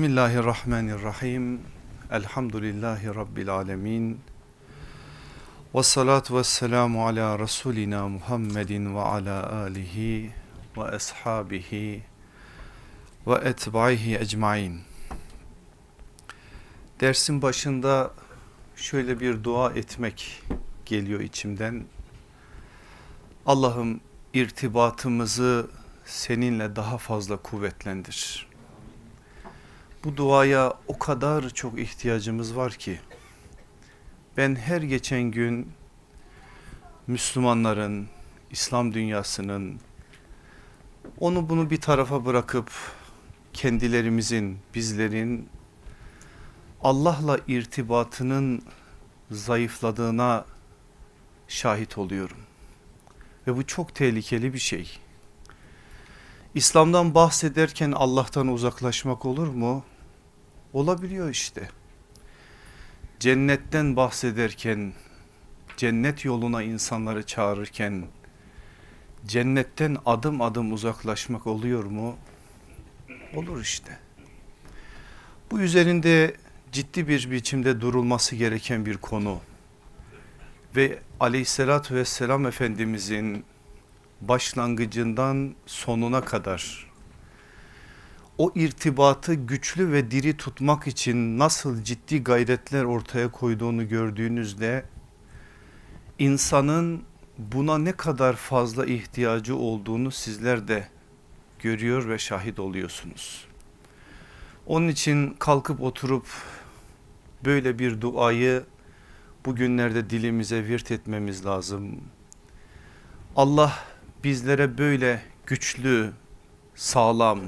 Bismillahirrahmanirrahim. Elhamdülillahi Rabbil alemin. Ve salatu ve selamu ala Resulina Muhammedin ve ala alihi ve ashabihi ve etbaihi ecmain. Dersin başında şöyle bir dua etmek geliyor içimden. Allah'ım irtibatımızı seninle daha fazla kuvvetlendir. Bu duaya o kadar çok ihtiyacımız var ki ben her geçen gün Müslümanların, İslam dünyasının onu bunu bir tarafa bırakıp kendilerimizin, bizlerin Allah'la irtibatının zayıfladığına şahit oluyorum. Ve bu çok tehlikeli bir şey. İslam'dan bahsederken Allah'tan uzaklaşmak olur mu? Olabiliyor işte. Cennetten bahsederken, cennet yoluna insanları çağırırken, cennetten adım adım uzaklaşmak oluyor mu? Olur işte. Bu üzerinde ciddi bir biçimde durulması gereken bir konu. Ve aleyhissalatü vesselam Efendimizin başlangıcından sonuna kadar o irtibatı güçlü ve diri tutmak için nasıl ciddi gayretler ortaya koyduğunu gördüğünüzde insanın buna ne kadar fazla ihtiyacı olduğunu sizler de görüyor ve şahit oluyorsunuz. Onun için kalkıp oturup böyle bir duayı bugünlerde dilimize virt etmemiz lazım. Allah bizlere böyle güçlü, sağlam,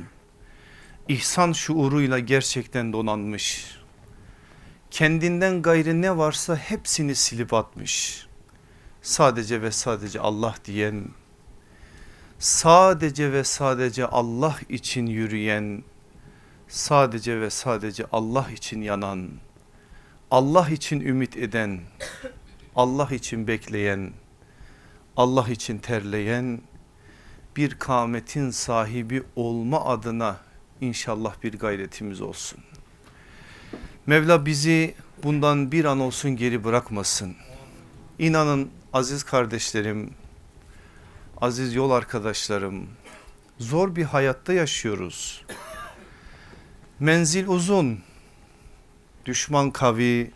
ihsan şuuruyla gerçekten donanmış. Kendinden gayrı ne varsa hepsini silip atmış. Sadece ve sadece Allah diyen, sadece ve sadece Allah için yürüyen, sadece ve sadece Allah için yanan, Allah için ümit eden, Allah için bekleyen, Allah için terleyen bir kametin sahibi olma adına inşallah bir gayretimiz olsun. Mevla bizi bundan bir an olsun geri bırakmasın. İnanın aziz kardeşlerim, aziz yol arkadaşlarım, zor bir hayatta yaşıyoruz. Menzil uzun, düşman kavi,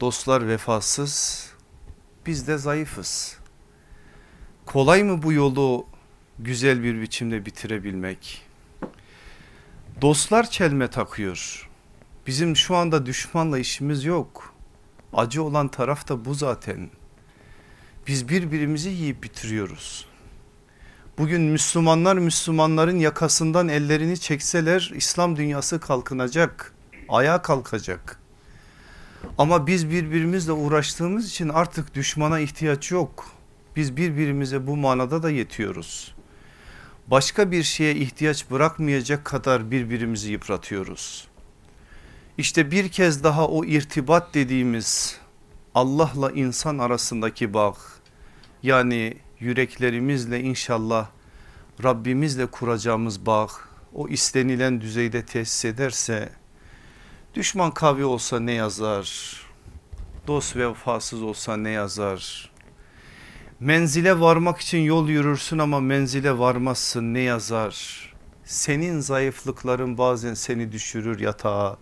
dostlar vefasız, biz de zayıfız. Kolay mı bu yolu güzel bir biçimde bitirebilmek? Dostlar çelme takıyor. Bizim şu anda düşmanla işimiz yok. Acı olan taraf da bu zaten. Biz birbirimizi yiyip bitiriyoruz. Bugün Müslümanlar Müslümanların yakasından ellerini çekseler İslam dünyası kalkınacak, ayağa kalkacak. Ama biz birbirimizle uğraştığımız için artık düşmana ihtiyaç yok. Biz birbirimize bu manada da yetiyoruz. Başka bir şeye ihtiyaç bırakmayacak kadar birbirimizi yıpratıyoruz. İşte bir kez daha o irtibat dediğimiz Allah'la insan arasındaki bağ yani yüreklerimizle inşallah Rabbimizle kuracağımız bağ o istenilen düzeyde tesis ederse düşman kavi olsa ne yazar dost vefasız olsa ne yazar Menzile varmak için yol yürürsün ama menzile varmazsın ne yazar? Senin zayıflıkların bazen seni düşürür yatağa.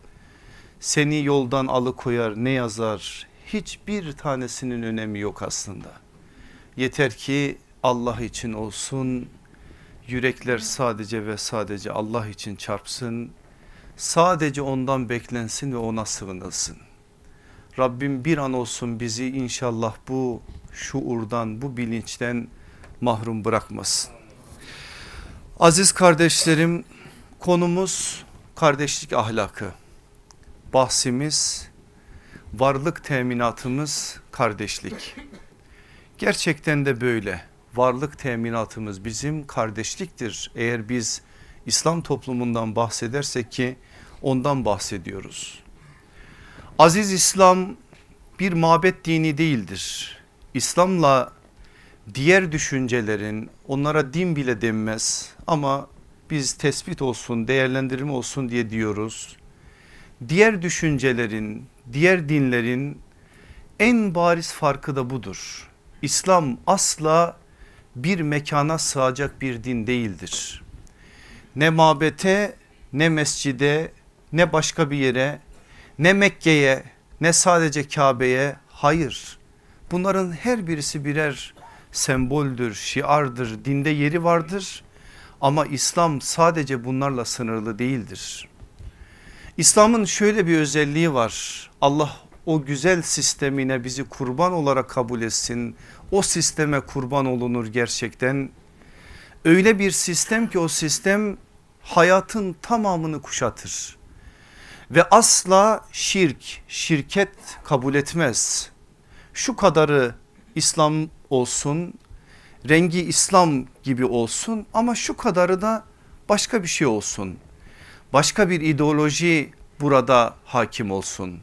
Seni yoldan alıkoyar ne yazar? Hiçbir tanesinin önemi yok aslında. Yeter ki Allah için olsun. Yürekler sadece ve sadece Allah için çarpsın. Sadece ondan beklensin ve ona sığınılsın. Rabbim bir an olsun bizi inşallah bu şuurdan bu bilinçten mahrum bırakmasın. Aziz kardeşlerim konumuz kardeşlik ahlakı. Bahsimiz varlık teminatımız kardeşlik. Gerçekten de böyle varlık teminatımız bizim kardeşliktir. Eğer biz İslam toplumundan bahsedersek ki ondan bahsediyoruz. Aziz İslam bir mabet dini değildir. İslam'la diğer düşüncelerin onlara din bile denmez ama biz tespit olsun değerlendirme olsun diye diyoruz. Diğer düşüncelerin diğer dinlerin en bariz farkı da budur. İslam asla bir mekana sığacak bir din değildir. Ne mabete ne mescide ne başka bir yere ne Mekke'ye ne sadece Kabe'ye hayır. Bunların her birisi birer semboldür, şiardır, dinde yeri vardır. Ama İslam sadece bunlarla sınırlı değildir. İslam'ın şöyle bir özelliği var. Allah o güzel sistemine bizi kurban olarak kabul etsin. O sisteme kurban olunur gerçekten. Öyle bir sistem ki o sistem hayatın tamamını kuşatır. Ve asla şirk, şirket kabul etmez. Şu kadarı İslam olsun, rengi İslam gibi olsun ama şu kadarı da başka bir şey olsun. Başka bir ideoloji burada hakim olsun.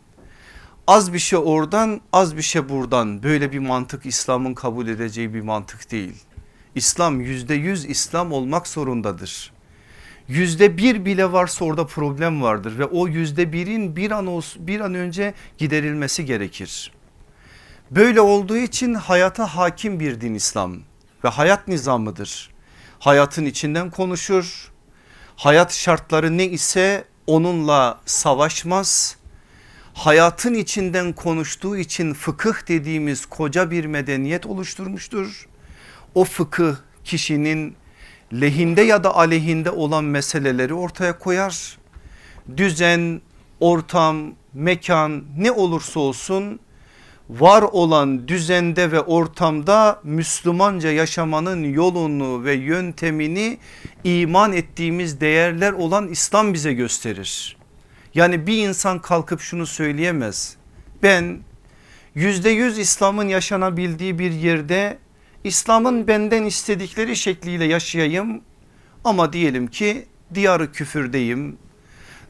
Az bir şey oradan az bir şey buradan böyle bir mantık İslam'ın kabul edeceği bir mantık değil. İslam yüzde yüz İslam olmak zorundadır. Yüzde bir bile varsa orada problem vardır ve o yüzde birin bir an, olsun, bir an önce giderilmesi gerekir. Böyle olduğu için hayata hakim bir din İslam ve hayat nizamıdır. Hayatın içinden konuşur. Hayat şartları ne ise onunla savaşmaz. Hayatın içinden konuştuğu için fıkıh dediğimiz koca bir medeniyet oluşturmuştur. O fıkıh kişinin lehinde ya da aleyhinde olan meseleleri ortaya koyar. Düzen, ortam, mekan ne olursa olsun var olan düzende ve ortamda Müslümanca yaşamanın yolunu ve yöntemini iman ettiğimiz değerler olan İslam bize gösterir. Yani bir insan kalkıp şunu söyleyemez. Ben yüzde yüz İslam'ın yaşanabildiği bir yerde İslam'ın benden istedikleri şekliyle yaşayayım ama diyelim ki diyarı küfürdeyim.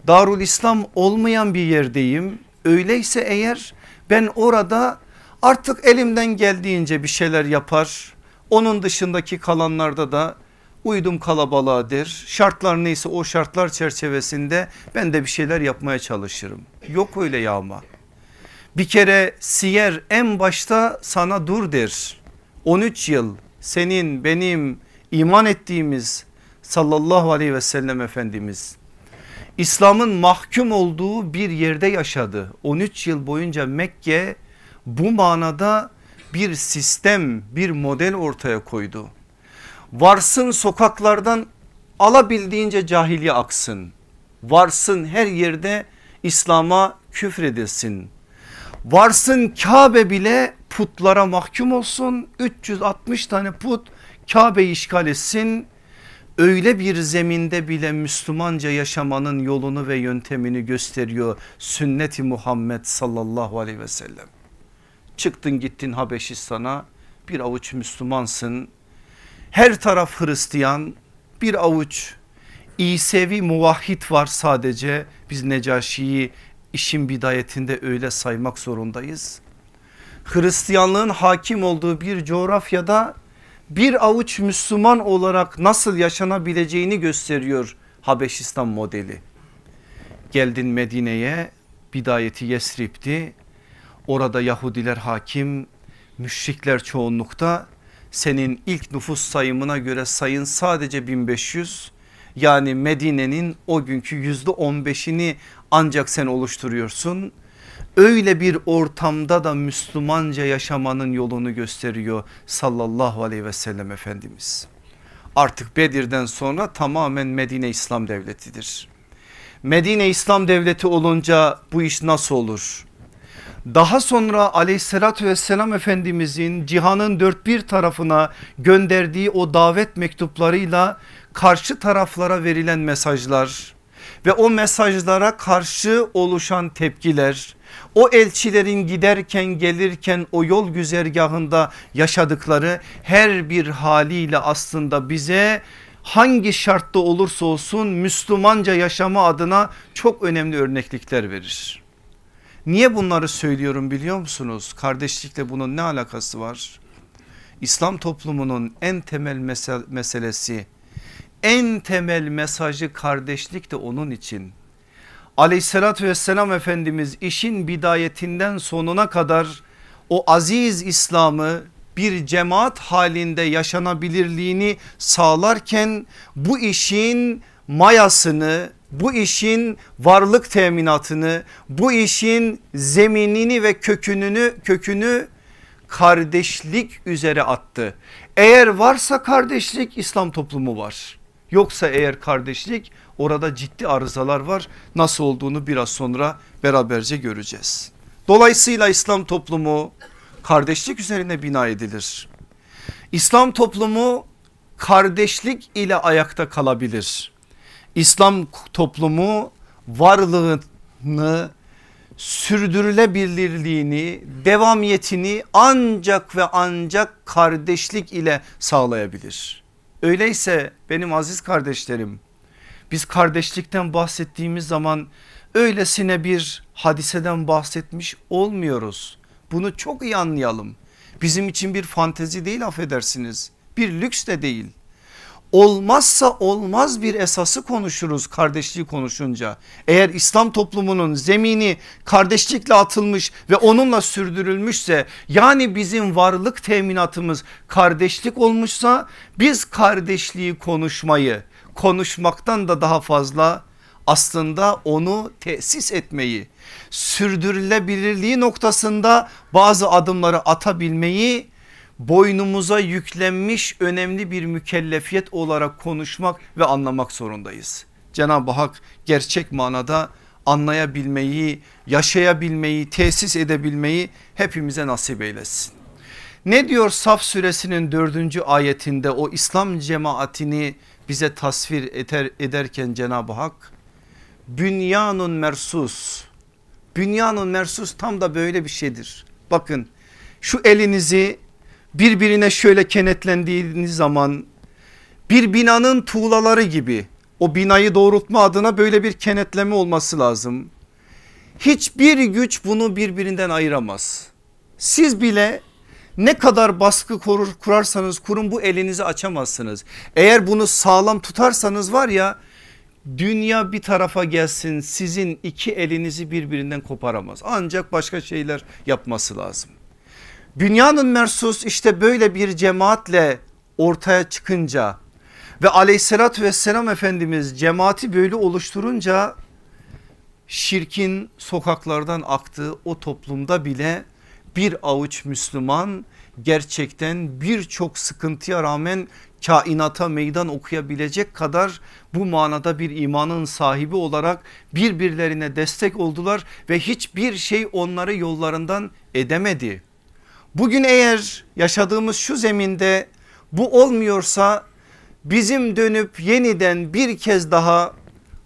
Darul İslam olmayan bir yerdeyim. Öyleyse eğer ben orada artık elimden geldiğince bir şeyler yapar. Onun dışındaki kalanlarda da uydum kalabalığa der. Şartlar neyse o şartlar çerçevesinde ben de bir şeyler yapmaya çalışırım. Yok öyle yağma. Bir kere siyer en başta sana dur der. 13 yıl senin benim iman ettiğimiz sallallahu aleyhi ve sellem Efendimiz İslam'ın mahkum olduğu bir yerde yaşadı. 13 yıl boyunca Mekke bu manada bir sistem bir model ortaya koydu. Varsın sokaklardan alabildiğince cahiliye aksın. Varsın her yerde İslam'a küfredilsin. Varsın Kabe bile putlara mahkum olsun. 360 tane put Kabe'yi işgal etsin öyle bir zeminde bile Müslümanca yaşamanın yolunu ve yöntemini gösteriyor sünneti Muhammed sallallahu aleyhi ve sellem. Çıktın gittin Habeşistan'a bir avuç Müslümansın. Her taraf Hristiyan bir avuç İsevi muvahhid var sadece biz Necaşi'yi işin bidayetinde öyle saymak zorundayız. Hristiyanlığın hakim olduğu bir coğrafyada bir avuç Müslüman olarak nasıl yaşanabileceğini gösteriyor Habeşistan modeli. Geldin Medine'ye bidayeti Yesrib'di. Orada Yahudiler hakim, müşrikler çoğunlukta. Senin ilk nüfus sayımına göre sayın sadece 1500. Yani Medine'nin o günkü yüzde 15'ini ancak sen oluşturuyorsun öyle bir ortamda da Müslümanca yaşamanın yolunu gösteriyor sallallahu aleyhi ve sellem Efendimiz. Artık Bedir'den sonra tamamen Medine İslam Devleti'dir. Medine İslam Devleti olunca bu iş nasıl olur? Daha sonra aleyhissalatü vesselam Efendimizin cihanın dört bir tarafına gönderdiği o davet mektuplarıyla karşı taraflara verilen mesajlar ve o mesajlara karşı oluşan tepkiler o elçilerin giderken gelirken o yol güzergahında yaşadıkları her bir haliyle aslında bize hangi şartta olursa olsun Müslümanca yaşama adına çok önemli örneklikler verir. Niye bunları söylüyorum biliyor musunuz? Kardeşlikle bunun ne alakası var? İslam toplumunun en temel meselesi En temel mesajı kardeşlik de onun için. Aleyhissalatü vesselam Efendimiz işin bidayetinden sonuna kadar o aziz İslam'ı bir cemaat halinde yaşanabilirliğini sağlarken bu işin mayasını bu işin varlık teminatını bu işin zeminini ve kökününü kökünü kardeşlik üzere attı. Eğer varsa kardeşlik İslam toplumu var. Yoksa eğer kardeşlik orada ciddi arızalar var. Nasıl olduğunu biraz sonra beraberce göreceğiz. Dolayısıyla İslam toplumu kardeşlik üzerine bina edilir. İslam toplumu kardeşlik ile ayakta kalabilir. İslam toplumu varlığını sürdürülebilirliğini devamiyetini ancak ve ancak kardeşlik ile sağlayabilir. Öyleyse benim aziz kardeşlerim biz kardeşlikten bahsettiğimiz zaman öylesine bir hadiseden bahsetmiş olmuyoruz. Bunu çok iyi anlayalım. Bizim için bir fantezi değil affedersiniz. Bir lüks de değil. Olmazsa olmaz bir esası konuşuruz kardeşliği konuşunca. Eğer İslam toplumunun zemini kardeşlikle atılmış ve onunla sürdürülmüşse yani bizim varlık teminatımız kardeşlik olmuşsa biz kardeşliği konuşmayı konuşmaktan da daha fazla aslında onu tesis etmeyi sürdürülebilirliği noktasında bazı adımları atabilmeyi boynumuza yüklenmiş önemli bir mükellefiyet olarak konuşmak ve anlamak zorundayız. Cenab-ı Hak gerçek manada anlayabilmeyi, yaşayabilmeyi, tesis edebilmeyi hepimize nasip eylesin. Ne diyor Saf suresinin dördüncü ayetinde o İslam cemaatini bize tasvir eder, ederken Cenab-ı Hak bünyanun mersus bünyanun mersus tam da böyle bir şeydir. Bakın şu elinizi birbirine şöyle kenetlendiğiniz zaman bir binanın tuğlaları gibi o binayı doğrultma adına böyle bir kenetleme olması lazım. Hiçbir güç bunu birbirinden ayıramaz. Siz bile ne kadar baskı korur, kurarsanız kurun bu elinizi açamazsınız. Eğer bunu sağlam tutarsanız var ya dünya bir tarafa gelsin sizin iki elinizi birbirinden koparamaz. Ancak başka şeyler yapması lazım. Dünyanın mersus işte böyle bir cemaatle ortaya çıkınca ve aleyhissalatü vesselam Efendimiz cemaati böyle oluşturunca şirkin sokaklardan aktığı o toplumda bile bir avuç Müslüman gerçekten birçok sıkıntıya rağmen kainata meydan okuyabilecek kadar bu manada bir imanın sahibi olarak birbirlerine destek oldular ve hiçbir şey onları yollarından edemedi. Bugün eğer yaşadığımız şu zeminde bu olmuyorsa bizim dönüp yeniden bir kez daha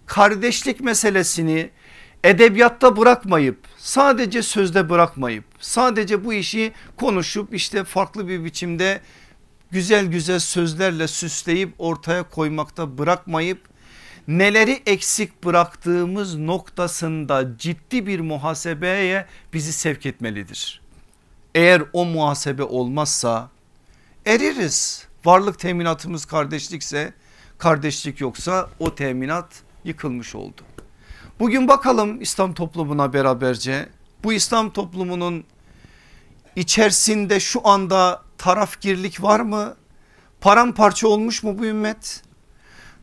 kardeşlik meselesini edebiyatta bırakmayıp sadece sözde bırakmayıp sadece bu işi konuşup işte farklı bir biçimde güzel güzel sözlerle süsleyip ortaya koymakta bırakmayıp neleri eksik bıraktığımız noktasında ciddi bir muhasebeye bizi sevk etmelidir. Eğer o muhasebe olmazsa eririz. Varlık teminatımız kardeşlikse kardeşlik yoksa o teminat yıkılmış oldu. Bugün bakalım İslam toplumuna beraberce bu İslam toplumunun içerisinde şu anda tarafgirlik var mı? Paramparça olmuş mu bu ümmet?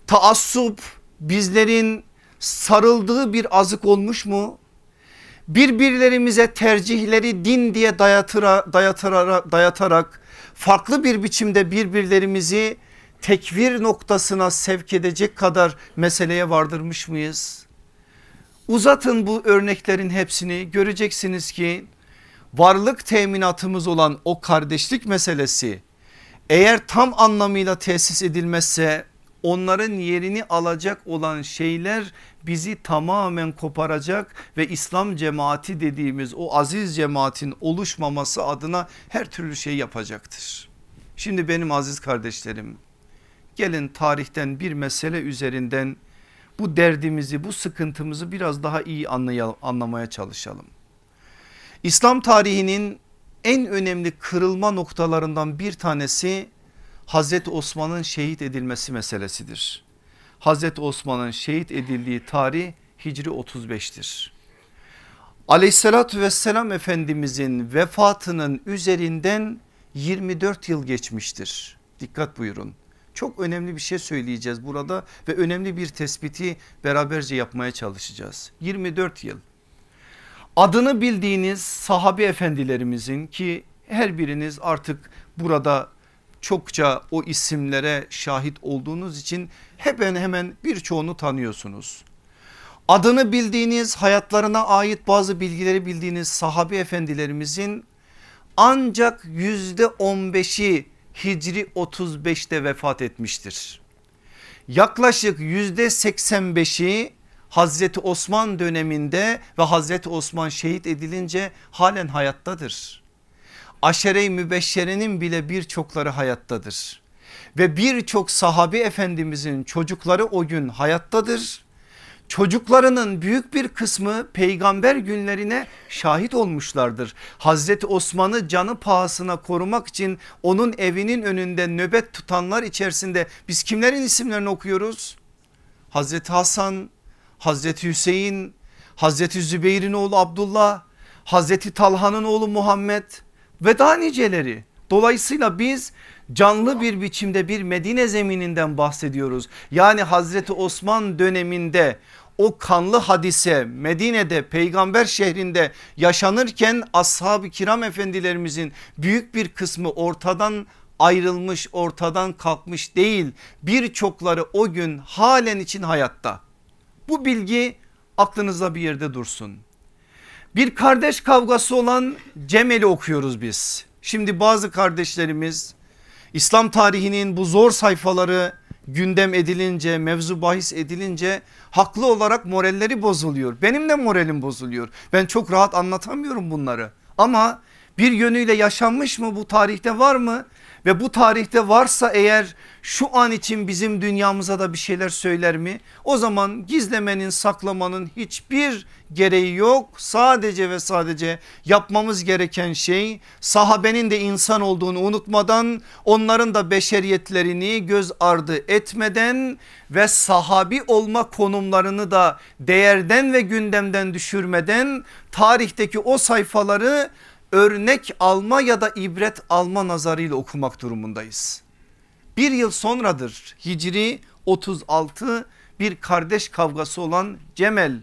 Taassup bizlerin sarıldığı bir azık olmuş mu? birbirlerimize tercihleri din diye dayatıra, dayatıra, dayatarak farklı bir biçimde birbirlerimizi tekvir noktasına sevk edecek kadar meseleye vardırmış mıyız? Uzatın bu örneklerin hepsini göreceksiniz ki varlık teminatımız olan o kardeşlik meselesi eğer tam anlamıyla tesis edilmezse onların yerini alacak olan şeyler bizi tamamen koparacak ve İslam cemaati dediğimiz o aziz cemaatin oluşmaması adına her türlü şey yapacaktır. Şimdi benim aziz kardeşlerim gelin tarihten bir mesele üzerinden bu derdimizi bu sıkıntımızı biraz daha iyi anlamaya çalışalım. İslam tarihinin en önemli kırılma noktalarından bir tanesi Hazreti Osman'ın şehit edilmesi meselesidir. Hazreti Osman'ın şehit edildiği tarih Hicri 35'tir. Aleyhissalatü vesselam Efendimizin vefatının üzerinden 24 yıl geçmiştir. Dikkat buyurun. Çok önemli bir şey söyleyeceğiz burada ve önemli bir tespiti beraberce yapmaya çalışacağız. 24 yıl. Adını bildiğiniz sahabi efendilerimizin ki her biriniz artık burada çokça o isimlere şahit olduğunuz için hemen hemen birçoğunu tanıyorsunuz. Adını bildiğiniz hayatlarına ait bazı bilgileri bildiğiniz sahabi efendilerimizin ancak yüzde 15'i Hicri 35'te vefat etmiştir. Yaklaşık yüzde 85'i Hazreti Osman döneminde ve Hazreti Osman şehit edilince halen hayattadır. Aşere-i Mübeşşere'nin bile birçokları hayattadır. Ve birçok sahabi efendimizin çocukları o gün hayattadır çocuklarının büyük bir kısmı peygamber günlerine şahit olmuşlardır. Hazreti Osman'ı canı pahasına korumak için onun evinin önünde nöbet tutanlar içerisinde biz kimlerin isimlerini okuyoruz? Hazreti Hasan, Hazreti Hüseyin, Hazreti Zübeyir'in oğlu Abdullah, Hazreti Talha'nın oğlu Muhammed ve daha niceleri. Dolayısıyla biz canlı bir biçimde bir Medine zemininden bahsediyoruz. Yani Hazreti Osman döneminde o kanlı hadise Medine'de peygamber şehrinde yaşanırken ashab-ı kiram efendilerimizin büyük bir kısmı ortadan ayrılmış ortadan kalkmış değil birçokları o gün halen için hayatta. Bu bilgi aklınızda bir yerde dursun. Bir kardeş kavgası olan Cemel'i okuyoruz biz. Şimdi bazı kardeşlerimiz İslam tarihinin bu zor sayfaları gündem edilince mevzu bahis edilince haklı olarak moralleri bozuluyor. Benim de moralim bozuluyor. Ben çok rahat anlatamıyorum bunları. Ama bir yönüyle yaşanmış mı bu tarihte var mı? Ve bu tarihte varsa eğer şu an için bizim dünyamıza da bir şeyler söyler mi? O zaman gizlemenin saklamanın hiçbir gereği yok. Sadece ve sadece yapmamız gereken şey sahabenin de insan olduğunu unutmadan onların da beşeriyetlerini göz ardı etmeden ve sahabi olma konumlarını da değerden ve gündemden düşürmeden tarihteki o sayfaları örnek alma ya da ibret alma nazarıyla okumak durumundayız. Bir yıl sonradır Hicri 36 bir kardeş kavgası olan Cemel.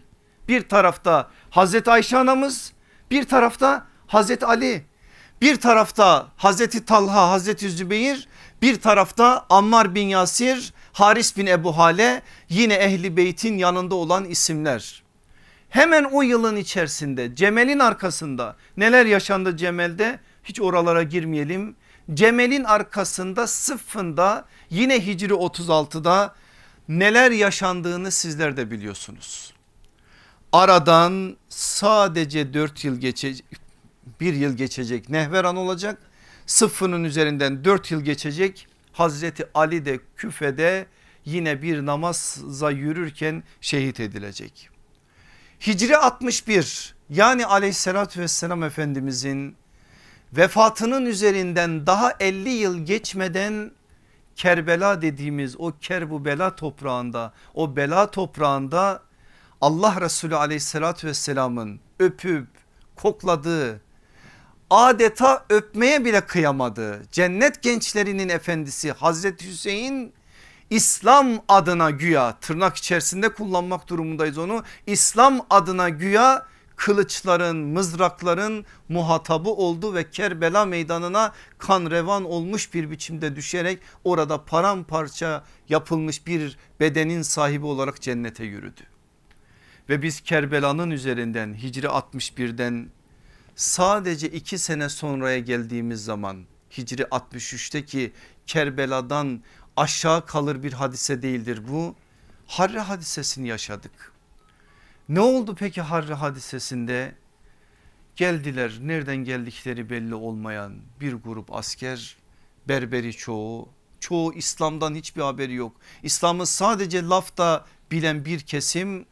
Bir tarafta Hazreti Ayşe anamız bir tarafta Hazreti Ali bir tarafta Hazreti Talha Hazreti Zübeyir bir tarafta Ammar bin Yasir Haris bin Ebu Hale yine ehli beytin yanında olan isimler. Hemen o yılın içerisinde Cemel'in arkasında neler yaşandı Cemel'de hiç oralara girmeyelim. Cemel'in arkasında sıfında yine Hicri 36'da neler yaşandığını sizler de biliyorsunuz. Aradan sadece 4 yıl geçecek bir yıl geçecek Nehveran olacak. Sıfının üzerinden 4 yıl geçecek. Hazreti Ali de küfede yine bir namaza yürürken şehit edilecek. Hicri 61 yani aleyhissalatü vesselam efendimizin vefatının üzerinden daha 50 yıl geçmeden Kerbela dediğimiz o kerbu bela toprağında o bela toprağında Allah Resulü aleyhissalatü vesselamın öpüp kokladığı adeta öpmeye bile kıyamadığı cennet gençlerinin efendisi Hazreti Hüseyin İslam adına güya tırnak içerisinde kullanmak durumundayız onu. İslam adına güya kılıçların mızrakların muhatabı oldu ve Kerbela meydanına kan revan olmuş bir biçimde düşerek orada paramparça yapılmış bir bedenin sahibi olarak cennete yürüdü. Ve biz Kerbela'nın üzerinden Hicri 61'den sadece iki sene sonraya geldiğimiz zaman Hicri 63'teki Kerbela'dan aşağı kalır bir hadise değildir bu. Harre hadisesini yaşadık. Ne oldu peki Harre hadisesinde? Geldiler nereden geldikleri belli olmayan bir grup asker berberi çoğu çoğu İslam'dan hiçbir haberi yok. İslam'ı sadece lafta bilen bir kesim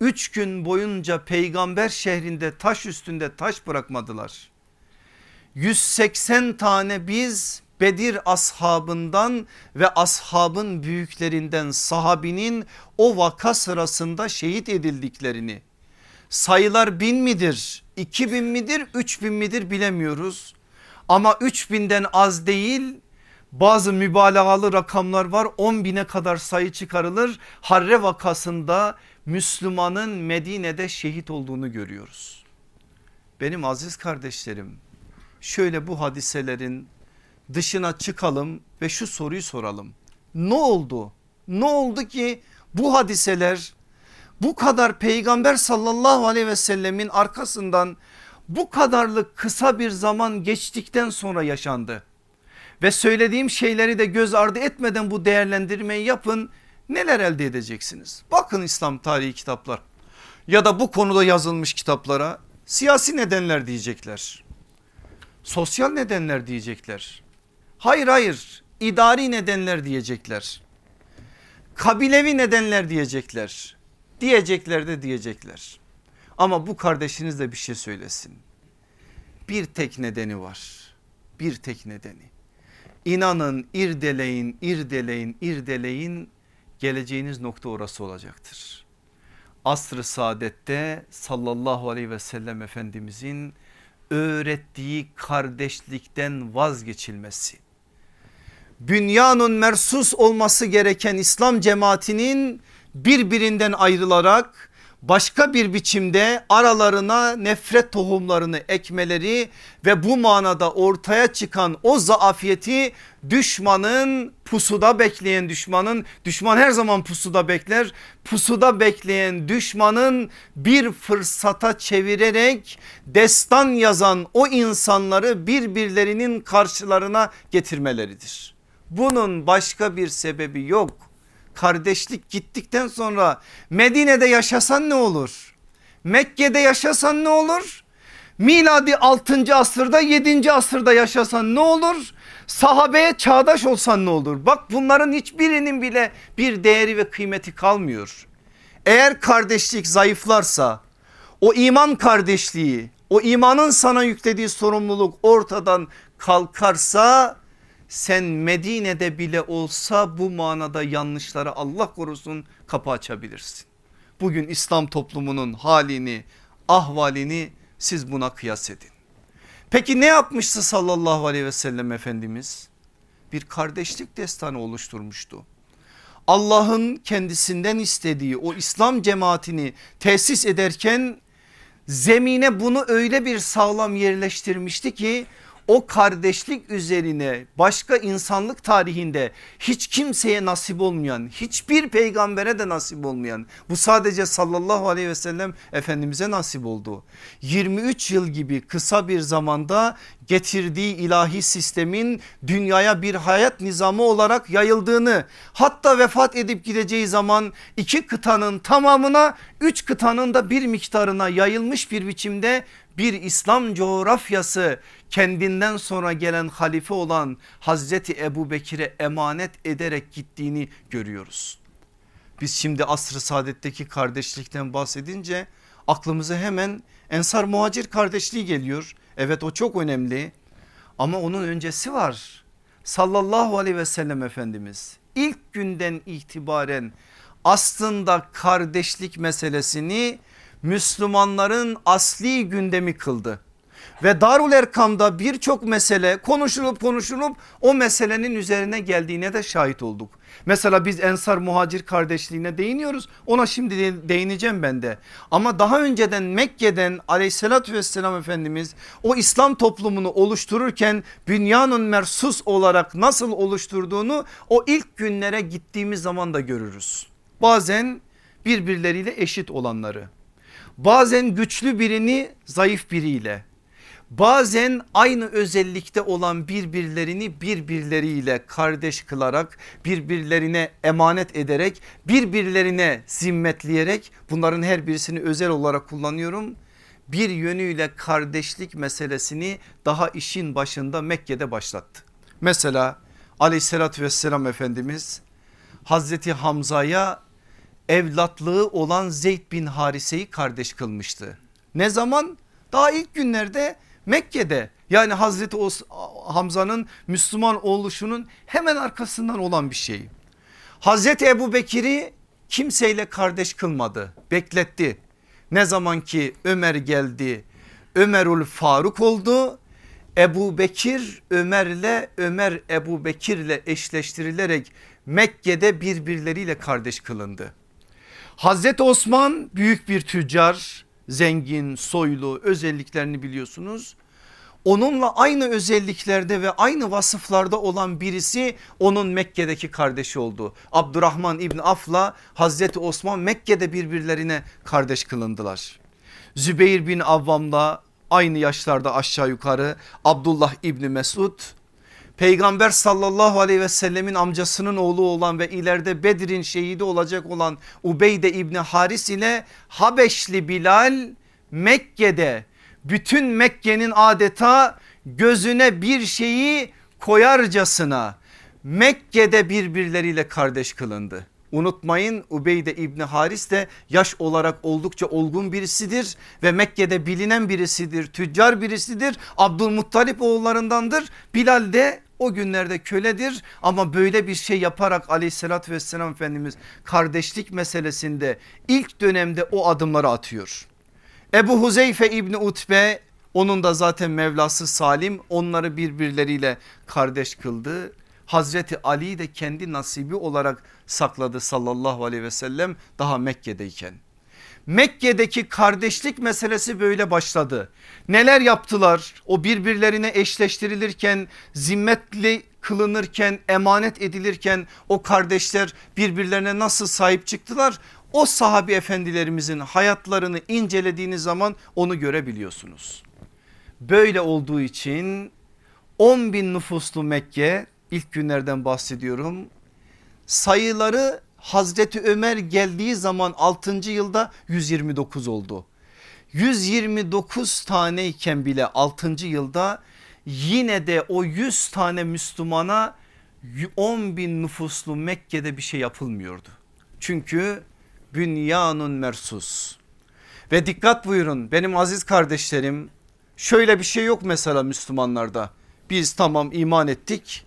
üç gün boyunca peygamber şehrinde taş üstünde taş bırakmadılar. 180 tane biz Bedir ashabından ve ashabın büyüklerinden sahabinin o vaka sırasında şehit edildiklerini. Sayılar bin midir iki bin midir üç bin midir bilemiyoruz. Ama üç binden az değil bazı mübalağalı rakamlar var. 10 bine kadar sayı çıkarılır. Harre vakasında Müslümanın Medine'de şehit olduğunu görüyoruz. Benim aziz kardeşlerim şöyle bu hadiselerin dışına çıkalım ve şu soruyu soralım. Ne oldu? Ne oldu ki bu hadiseler bu kadar peygamber sallallahu aleyhi ve sellemin arkasından bu kadarlık kısa bir zaman geçtikten sonra yaşandı. Ve söylediğim şeyleri de göz ardı etmeden bu değerlendirmeyi yapın neler elde edeceksiniz? Bakın İslam tarihi kitaplar ya da bu konuda yazılmış kitaplara siyasi nedenler diyecekler. Sosyal nedenler diyecekler. Hayır hayır idari nedenler diyecekler. Kabilevi nedenler diyecekler. Diyecekler de diyecekler. Ama bu kardeşiniz de bir şey söylesin. Bir tek nedeni var. Bir tek nedeni. İnanın irdeleyin irdeleyin irdeleyin geleceğiniz nokta orası olacaktır. Asr-ı saadette sallallahu aleyhi ve sellem efendimizin öğrettiği kardeşlikten vazgeçilmesi. Bünyanın mersus olması gereken İslam cemaatinin birbirinden ayrılarak başka bir biçimde aralarına nefret tohumlarını ekmeleri ve bu manada ortaya çıkan o zaafiyeti düşmanın pusuda bekleyen düşmanın düşman her zaman pusuda bekler pusuda bekleyen düşmanın bir fırsata çevirerek destan yazan o insanları birbirlerinin karşılarına getirmeleridir. Bunun başka bir sebebi yok kardeşlik gittikten sonra Medine'de yaşasan ne olur? Mekke'de yaşasan ne olur? Miladi 6. asırda 7. asırda yaşasan ne olur? Sahabeye çağdaş olsan ne olur? Bak bunların hiçbirinin bile bir değeri ve kıymeti kalmıyor. Eğer kardeşlik zayıflarsa o iman kardeşliği o imanın sana yüklediği sorumluluk ortadan kalkarsa sen Medine'de bile olsa bu manada yanlışlara Allah korusun kapı açabilirsin. Bugün İslam toplumunun halini ahvalini siz buna kıyas edin. Peki ne yapmıştı sallallahu aleyhi ve sellem Efendimiz? Bir kardeşlik destanı oluşturmuştu. Allah'ın kendisinden istediği o İslam cemaatini tesis ederken zemine bunu öyle bir sağlam yerleştirmişti ki o kardeşlik üzerine başka insanlık tarihinde hiç kimseye nasip olmayan hiçbir peygambere de nasip olmayan bu sadece sallallahu aleyhi ve sellem efendimize nasip oldu. 23 yıl gibi kısa bir zamanda getirdiği ilahi sistemin dünyaya bir hayat nizamı olarak yayıldığını hatta vefat edip gideceği zaman iki kıtanın tamamına üç kıtanın da bir miktarına yayılmış bir biçimde bir İslam coğrafyası kendinden sonra gelen halife olan Hazreti Ebu Bekir'e emanet ederek gittiğini görüyoruz. Biz şimdi asr-ı saadetteki kardeşlikten bahsedince aklımıza hemen Ensar muhacir kardeşliği geliyor. Evet o çok önemli ama onun öncesi var. Sallallahu aleyhi ve sellem Efendimiz ilk günden itibaren aslında kardeşlik meselesini Müslümanların asli gündemi kıldı. Ve Darul Erkam'da birçok mesele konuşulup konuşulup o meselenin üzerine geldiğine de şahit olduk. Mesela biz Ensar Muhacir kardeşliğine değiniyoruz ona şimdi değineceğim ben de. Ama daha önceden Mekke'den aleyhissalatü vesselam Efendimiz o İslam toplumunu oluştururken dünyanın mersus olarak nasıl oluşturduğunu o ilk günlere gittiğimiz zaman da görürüz. Bazen birbirleriyle eşit olanları bazen güçlü birini zayıf biriyle bazen aynı özellikte olan birbirlerini birbirleriyle kardeş kılarak birbirlerine emanet ederek birbirlerine zimmetleyerek bunların her birisini özel olarak kullanıyorum. Bir yönüyle kardeşlik meselesini daha işin başında Mekke'de başlattı. Mesela aleyhissalatü vesselam Efendimiz Hazreti Hamza'ya evlatlığı olan Zeyd bin Harise'yi kardeş kılmıştı. Ne zaman? Daha ilk günlerde Mekke'de Yani Hazreti Hamza'nın Müslüman oluşunun hemen arkasından olan bir şey. Hazreti Ebu Bekir'i kimseyle kardeş kılmadı bekletti. Ne zaman ki Ömer geldi Ömerül Faruk oldu. Ebu Bekir Ömer'le Ömer Ebu Bekir'le eşleştirilerek Mekke'de birbirleriyle kardeş kılındı. Hazreti Osman büyük bir tüccar zengin soylu özelliklerini biliyorsunuz. Onunla aynı özelliklerde ve aynı vasıflarda olan birisi onun Mekke'deki kardeşi oldu. Abdurrahman İbni Af'la Hazreti Osman Mekke'de birbirlerine kardeş kılındılar. Zübeyir bin Avvam'la aynı yaşlarda aşağı yukarı Abdullah İbni Mesud Peygamber sallallahu aleyhi ve sellemin amcasının oğlu olan ve ileride Bedir'in şehidi olacak olan Ubeyde İbni Haris ile Habeşli Bilal Mekke'de bütün Mekke'nin adeta gözüne bir şeyi koyarcasına Mekke'de birbirleriyle kardeş kılındı. Unutmayın Ubeyde İbni Haris de yaş olarak oldukça olgun birisidir ve Mekke'de bilinen birisidir. Tüccar birisidir. Abdülmuttalip oğullarındandır. Bilal de o günlerde köledir ama böyle bir şey yaparak aleyhissalatü vesselam Efendimiz kardeşlik meselesinde ilk dönemde o adımları atıyor. Ebu Huzeyfe İbni Utbe onun da zaten Mevlası Salim onları birbirleriyle kardeş kıldı. Hazreti Ali de kendi nasibi olarak sakladı sallallahu aleyhi ve sellem daha Mekke'deyken. Mekke'deki kardeşlik meselesi böyle başladı. Neler yaptılar? O birbirlerine eşleştirilirken, zimmetli kılınırken, emanet edilirken o kardeşler birbirlerine nasıl sahip çıktılar? O sahabi efendilerimizin hayatlarını incelediğiniz zaman onu görebiliyorsunuz. Böyle olduğu için 10 bin nüfuslu Mekke ilk günlerden bahsediyorum. Sayıları Hazreti Ömer geldiği zaman 6. yılda 129 oldu. 129 taneyken bile 6. yılda yine de o 100 tane Müslümana 10 bin nüfuslu Mekke'de bir şey yapılmıyordu. Çünkü bünyanun mersus. Ve dikkat buyurun benim aziz kardeşlerim şöyle bir şey yok mesela Müslümanlarda. Biz tamam iman ettik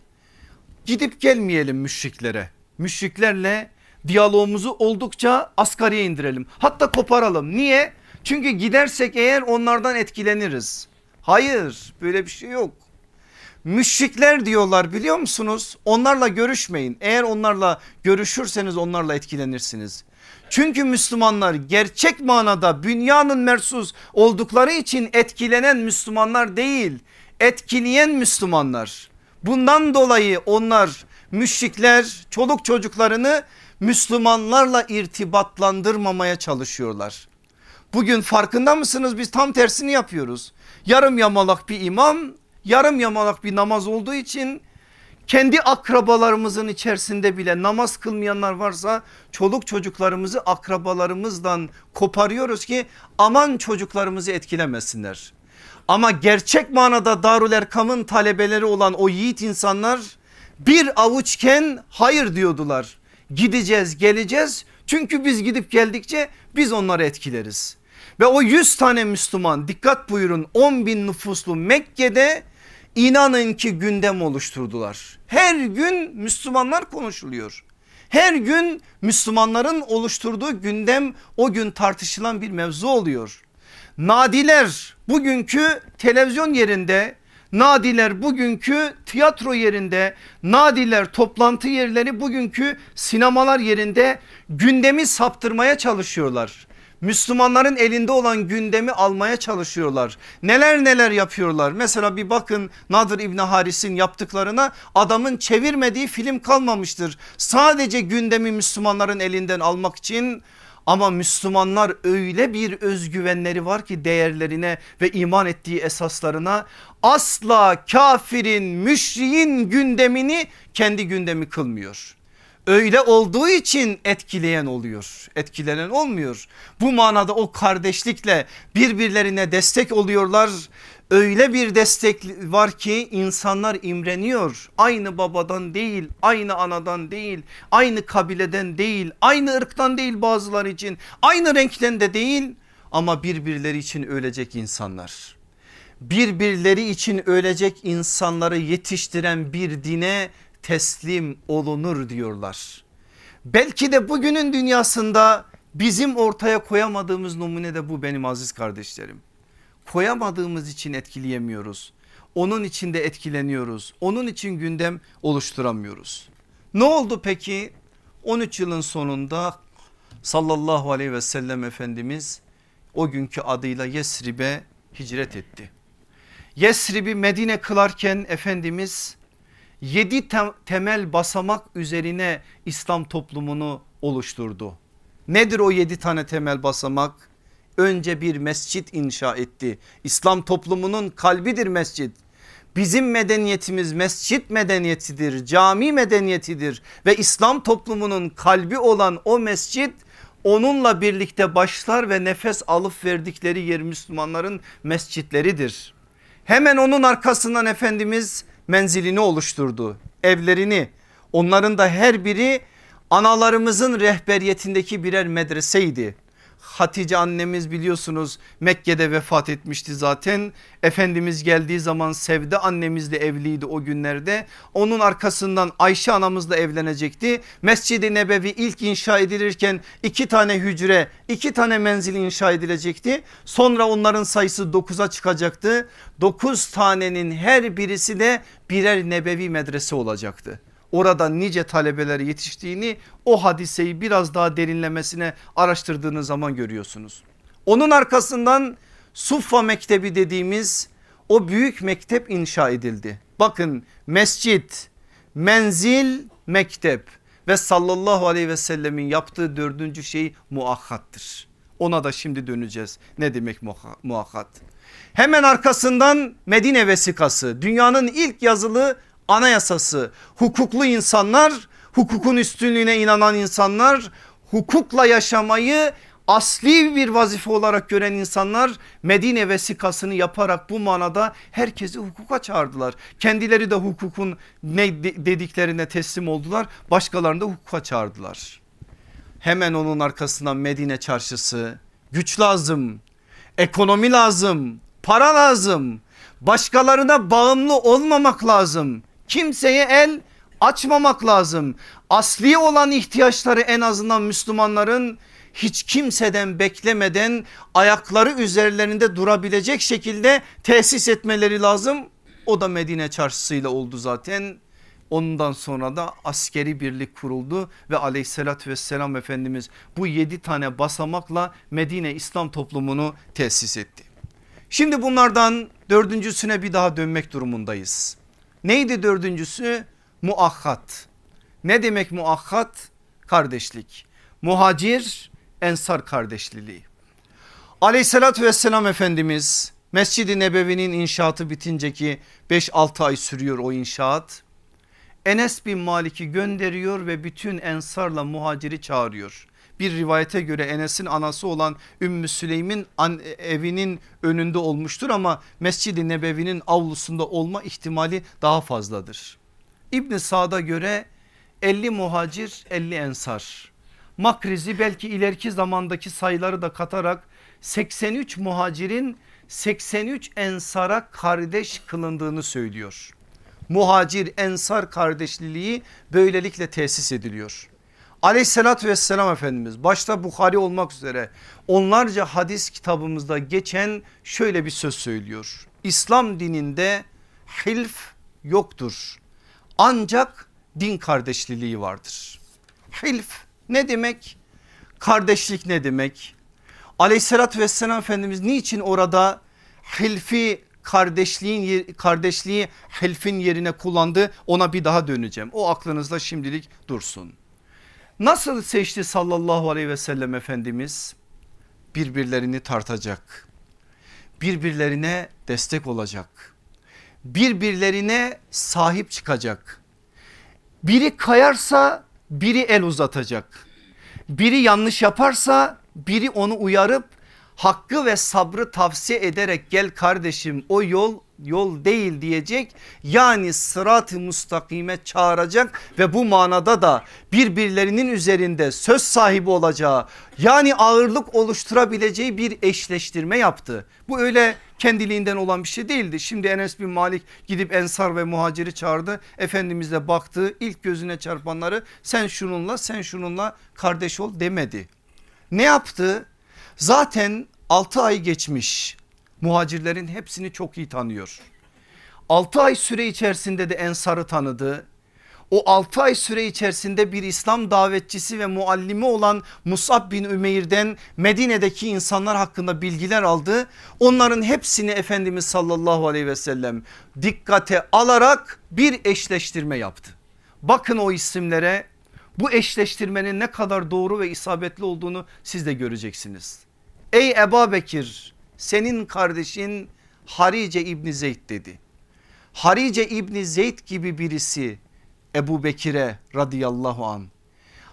gidip gelmeyelim müşriklere. Müşriklerle diyalogumuzu oldukça asgariye indirelim. Hatta koparalım. Niye? Çünkü gidersek eğer onlardan etkileniriz. Hayır böyle bir şey yok. Müşrikler diyorlar biliyor musunuz? Onlarla görüşmeyin. Eğer onlarla görüşürseniz onlarla etkilenirsiniz. Çünkü Müslümanlar gerçek manada dünyanın mersus oldukları için etkilenen Müslümanlar değil etkileyen Müslümanlar. Bundan dolayı onlar müşrikler çoluk çocuklarını Müslümanlarla irtibatlandırmamaya çalışıyorlar. Bugün farkında mısınız biz tam tersini yapıyoruz. Yarım yamalak bir imam yarım yamalak bir namaz olduğu için kendi akrabalarımızın içerisinde bile namaz kılmayanlar varsa çoluk çocuklarımızı akrabalarımızdan koparıyoruz ki aman çocuklarımızı etkilemesinler. Ama gerçek manada Darül Erkam'ın talebeleri olan o yiğit insanlar bir avuçken hayır diyordular. Gideceğiz geleceğiz çünkü biz gidip geldikçe biz onları etkileriz. Ve o 100 tane Müslüman dikkat buyurun 10 bin nüfuslu Mekke'de inanın ki gündem oluşturdular. Her gün Müslümanlar konuşuluyor. Her gün Müslümanların oluşturduğu gündem o gün tartışılan bir mevzu oluyor. Nadiler bugünkü televizyon yerinde Nadiler bugünkü tiyatro yerinde, nadiler toplantı yerleri bugünkü sinemalar yerinde gündemi saptırmaya çalışıyorlar. Müslümanların elinde olan gündemi almaya çalışıyorlar. Neler neler yapıyorlar. Mesela bir bakın Nadir İbni Haris'in yaptıklarına adamın çevirmediği film kalmamıştır. Sadece gündemi Müslümanların elinden almak için ama Müslümanlar öyle bir özgüvenleri var ki değerlerine ve iman ettiği esaslarına asla kafirin müşriğin gündemini kendi gündemi kılmıyor. Öyle olduğu için etkileyen oluyor etkilenen olmuyor. Bu manada o kardeşlikle birbirlerine destek oluyorlar öyle bir destek var ki insanlar imreniyor. Aynı babadan değil, aynı anadan değil, aynı kabileden değil, aynı ırktan değil bazılar için, aynı renkten de değil ama birbirleri için ölecek insanlar. birbirleri için ölecek insanları yetiştiren bir dine teslim olunur diyorlar. Belki de bugünün dünyasında bizim ortaya koyamadığımız numune de bu benim aziz kardeşlerim. Koyamadığımız için etkileyemiyoruz. Onun için de etkileniyoruz. Onun için gündem oluşturamıyoruz. Ne oldu peki? 13 yılın sonunda sallallahu aleyhi ve sellem Efendimiz o günkü adıyla Yesrib'e hicret etti. Yesrib'i Medine kılarken Efendimiz yedi temel basamak üzerine İslam toplumunu oluşturdu. Nedir o yedi tane temel basamak? Önce bir mescit inşa etti. İslam toplumunun kalbidir mescit. Bizim medeniyetimiz mescit medeniyetidir, cami medeniyetidir ve İslam toplumunun kalbi olan o mescit onunla birlikte başlar ve nefes alıp verdikleri yer Müslümanların mescitleridir. Hemen onun arkasından Efendimiz menzilini oluşturdu. Evlerini onların da her biri analarımızın rehberiyetindeki birer medreseydi. Hatice annemiz biliyorsunuz Mekke'de vefat etmişti zaten. Efendimiz geldiği zaman Sevde annemizle evliydi o günlerde. Onun arkasından Ayşe anamızla evlenecekti. Mescid-i Nebevi ilk inşa edilirken iki tane hücre iki tane menzil inşa edilecekti. Sonra onların sayısı 9'a çıkacaktı. 9 tanenin her birisi de birer nebevi medrese olacaktı orada nice talebeler yetiştiğini o hadiseyi biraz daha derinlemesine araştırdığınız zaman görüyorsunuz. Onun arkasından Suffa Mektebi dediğimiz o büyük mektep inşa edildi. Bakın mescit, menzil, mektep ve sallallahu aleyhi ve sellemin yaptığı dördüncü şey muakkattır. Ona da şimdi döneceğiz. Ne demek muakkat? Hemen arkasından Medine vesikası dünyanın ilk yazılı anayasası hukuklu insanlar hukukun üstünlüğüne inanan insanlar hukukla yaşamayı asli bir vazife olarak gören insanlar Medine vesikasını yaparak bu manada herkesi hukuka çağırdılar. Kendileri de hukukun ne dediklerine teslim oldular başkalarını da hukuka çağırdılar. Hemen onun arkasından Medine çarşısı güç lazım ekonomi lazım para lazım başkalarına bağımlı olmamak lazım kimseye el açmamak lazım. Asli olan ihtiyaçları en azından Müslümanların hiç kimseden beklemeden ayakları üzerlerinde durabilecek şekilde tesis etmeleri lazım. O da Medine çarşısıyla oldu zaten. Ondan sonra da askeri birlik kuruldu ve aleyhissalatü vesselam Efendimiz bu yedi tane basamakla Medine İslam toplumunu tesis etti. Şimdi bunlardan dördüncüsüne bir daha dönmek durumundayız. Neydi dördüncüsü? Muakkat. Ne demek muakkat? Kardeşlik. Muhacir ensar kardeşliliği. Aleyhissalatü vesselam Efendimiz Mescid-i Nebevi'nin inşaatı bitince ki 5-6 ay sürüyor o inşaat. Enes bin Malik'i gönderiyor ve bütün ensarla muhaciri çağırıyor. Bir rivayete göre Enes'in anası olan Ümmü Süleym'in evinin önünde olmuştur ama Mescid-i Nebevi'nin avlusunda olma ihtimali daha fazladır. İbn Sa'da göre 50 muhacir 50 ensar. Makrizi belki ileriki zamandaki sayıları da katarak 83 muhacirin 83 ensara kardeş kılındığını söylüyor. Muhacir ensar kardeşliliği böylelikle tesis ediliyor. Aleyhissalatü vesselam Efendimiz başta Bukhari olmak üzere onlarca hadis kitabımızda geçen şöyle bir söz söylüyor. İslam dininde hilf yoktur ancak din kardeşliliği vardır. Hilf ne demek? Kardeşlik ne demek? Aleyhissalatü vesselam Efendimiz niçin orada hilfi kardeşliğin kardeşliği hilfin yerine kullandı ona bir daha döneceğim. O aklınızda şimdilik dursun. Nasıl seçti sallallahu aleyhi ve sellem Efendimiz? Birbirlerini tartacak. Birbirlerine destek olacak. Birbirlerine sahip çıkacak. Biri kayarsa biri el uzatacak. Biri yanlış yaparsa biri onu uyarıp hakkı ve sabrı tavsiye ederek gel kardeşim o yol yol değil diyecek yani sırat-ı mustakime çağıracak ve bu manada da birbirlerinin üzerinde söz sahibi olacağı yani ağırlık oluşturabileceği bir eşleştirme yaptı. Bu öyle kendiliğinden olan bir şey değildi. Şimdi Enes bin Malik gidip Ensar ve Muhacir'i çağırdı. Efendimiz de baktı ilk gözüne çarpanları sen şununla sen şununla kardeş ol demedi. Ne yaptı? Zaten 6 ay geçmiş muhacirlerin hepsini çok iyi tanıyor. 6 ay süre içerisinde de Ensar'ı tanıdı. O 6 ay süre içerisinde bir İslam davetçisi ve muallimi olan Musab bin Ümeyr'den Medine'deki insanlar hakkında bilgiler aldı. Onların hepsini Efendimiz sallallahu aleyhi ve sellem dikkate alarak bir eşleştirme yaptı. Bakın o isimlere bu eşleştirmenin ne kadar doğru ve isabetli olduğunu siz de göreceksiniz. Ey Ebu Bekir senin kardeşin Harice İbni Zeyd dedi. Harice İbni Zeyd gibi birisi Ebu Bekir'e radıyallahu an.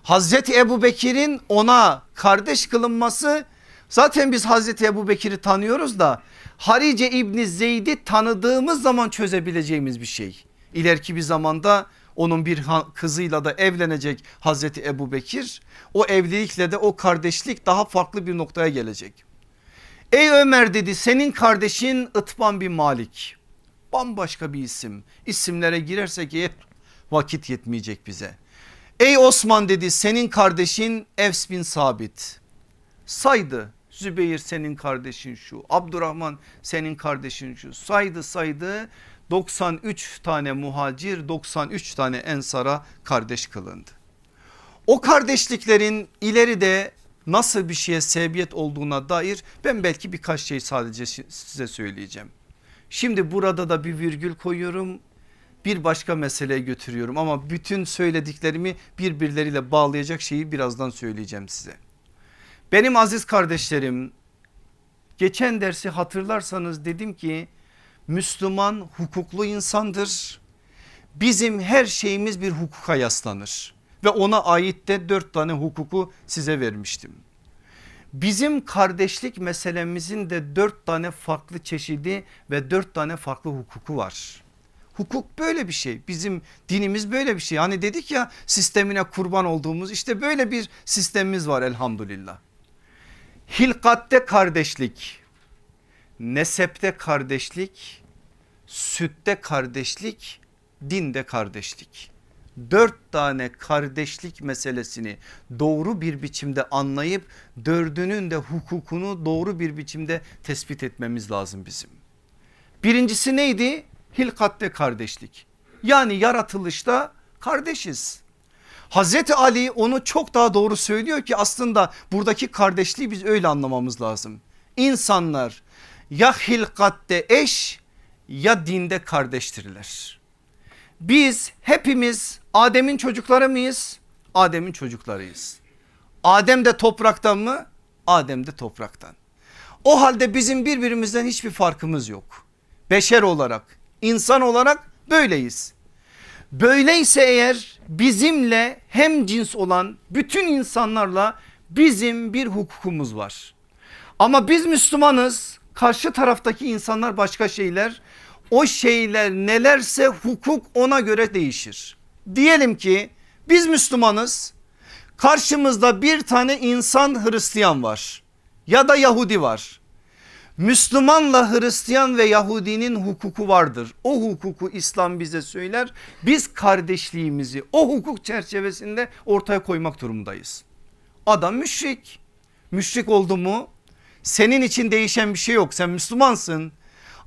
Hazreti Ebu Bekir'in ona kardeş kılınması zaten biz Hazreti Ebu Bekir'i tanıyoruz da Harice İbni Zeyd'i tanıdığımız zaman çözebileceğimiz bir şey. İleriki bir zamanda onun bir kızıyla da evlenecek Hazreti Ebu Bekir. O evlilikle de o kardeşlik daha farklı bir noktaya gelecek. Ey Ömer dedi senin kardeşin Itban bin Malik. Bambaşka bir isim. İsimlere girersek hep vakit yetmeyecek bize. Ey Osman dedi senin kardeşin Evs bin Sabit. Saydı Zübeyir senin kardeşin şu Abdurrahman senin kardeşin şu saydı saydı 93 tane muhacir 93 tane ensara kardeş kılındı. O kardeşliklerin ileride nasıl bir şeye sebebiyet olduğuna dair ben belki birkaç şey sadece size söyleyeceğim. Şimdi burada da bir virgül koyuyorum bir başka meseleye götürüyorum ama bütün söylediklerimi birbirleriyle bağlayacak şeyi birazdan söyleyeceğim size. Benim aziz kardeşlerim geçen dersi hatırlarsanız dedim ki Müslüman hukuklu insandır. Bizim her şeyimiz bir hukuka yaslanır ve ona ait de dört tane hukuku size vermiştim. Bizim kardeşlik meselemizin de dört tane farklı çeşidi ve dört tane farklı hukuku var. Hukuk böyle bir şey bizim dinimiz böyle bir şey hani dedik ya sistemine kurban olduğumuz işte böyle bir sistemimiz var elhamdülillah. Hilkatte kardeşlik, nesepte kardeşlik, sütte kardeşlik, dinde kardeşlik. Dört tane kardeşlik meselesini doğru bir biçimde anlayıp dördünün de hukukunu doğru bir biçimde tespit etmemiz lazım bizim. Birincisi neydi? Hilkatte kardeşlik. Yani yaratılışta kardeşiz. Hazreti Ali onu çok daha doğru söylüyor ki aslında buradaki kardeşliği biz öyle anlamamız lazım. İnsanlar ya hilkatte eş ya dinde kardeştirler. Biz hepimiz Adem'in çocukları mıyız? Adem'in çocuklarıyız. Adem de topraktan mı? Adem de topraktan. O halde bizim birbirimizden hiçbir farkımız yok. Beşer olarak, insan olarak böyleyiz. Böyleyse eğer bizimle hem cins olan bütün insanlarla bizim bir hukukumuz var. Ama biz Müslümanız karşı taraftaki insanlar başka şeyler o şeyler nelerse hukuk ona göre değişir. Diyelim ki biz Müslümanız karşımızda bir tane insan Hristiyan var ya da Yahudi var. Müslümanla Hristiyan ve Yahudinin hukuku vardır. O hukuku İslam bize söyler. Biz kardeşliğimizi o hukuk çerçevesinde ortaya koymak durumundayız. Adam müşrik. Müşrik oldu mu senin için değişen bir şey yok. Sen Müslümansın.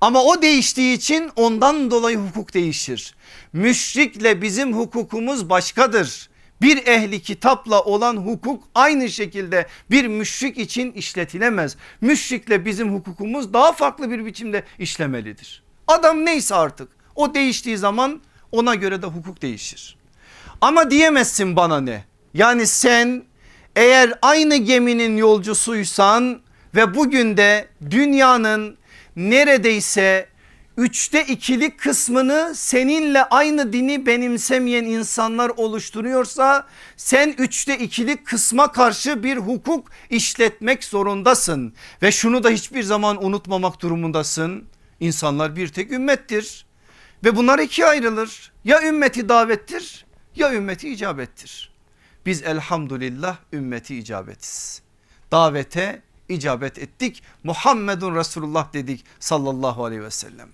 Ama o değiştiği için ondan dolayı hukuk değişir. Müşrikle bizim hukukumuz başkadır. Bir ehli kitapla olan hukuk aynı şekilde bir müşrik için işletilemez. Müşrikle bizim hukukumuz daha farklı bir biçimde işlemelidir. Adam neyse artık o değiştiği zaman ona göre de hukuk değişir. Ama diyemezsin bana ne? Yani sen eğer aynı geminin yolcusuysan ve bugün de dünyanın neredeyse üçte ikilik kısmını seninle aynı dini benimsemeyen insanlar oluşturuyorsa sen üçte ikilik kısma karşı bir hukuk işletmek zorundasın. Ve şunu da hiçbir zaman unutmamak durumundasın. İnsanlar bir tek ümmettir ve bunlar ikiye ayrılır. Ya ümmeti davettir ya ümmeti icabettir. Biz elhamdülillah ümmeti icabetiz. Davete icabet ettik. Muhammedun Resulullah dedik sallallahu aleyhi ve sellem.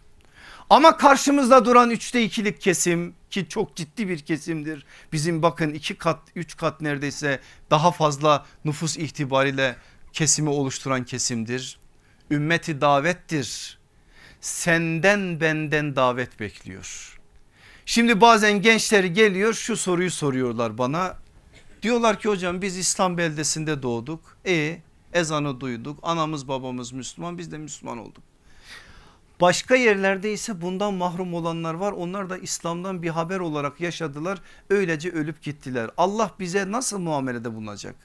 Ama karşımızda duran üçte ikilik kesim ki çok ciddi bir kesimdir. Bizim bakın iki kat üç kat neredeyse daha fazla nüfus itibariyle kesimi oluşturan kesimdir. Ümmeti davettir. Senden benden davet bekliyor. Şimdi bazen gençleri geliyor şu soruyu soruyorlar bana. Diyorlar ki hocam biz İslam beldesinde doğduk. E ezanı duyduk. Anamız babamız Müslüman biz de Müslüman olduk. Başka yerlerde ise bundan mahrum olanlar var. Onlar da İslam'dan bir haber olarak yaşadılar. Öylece ölüp gittiler. Allah bize nasıl muamelede bulunacak?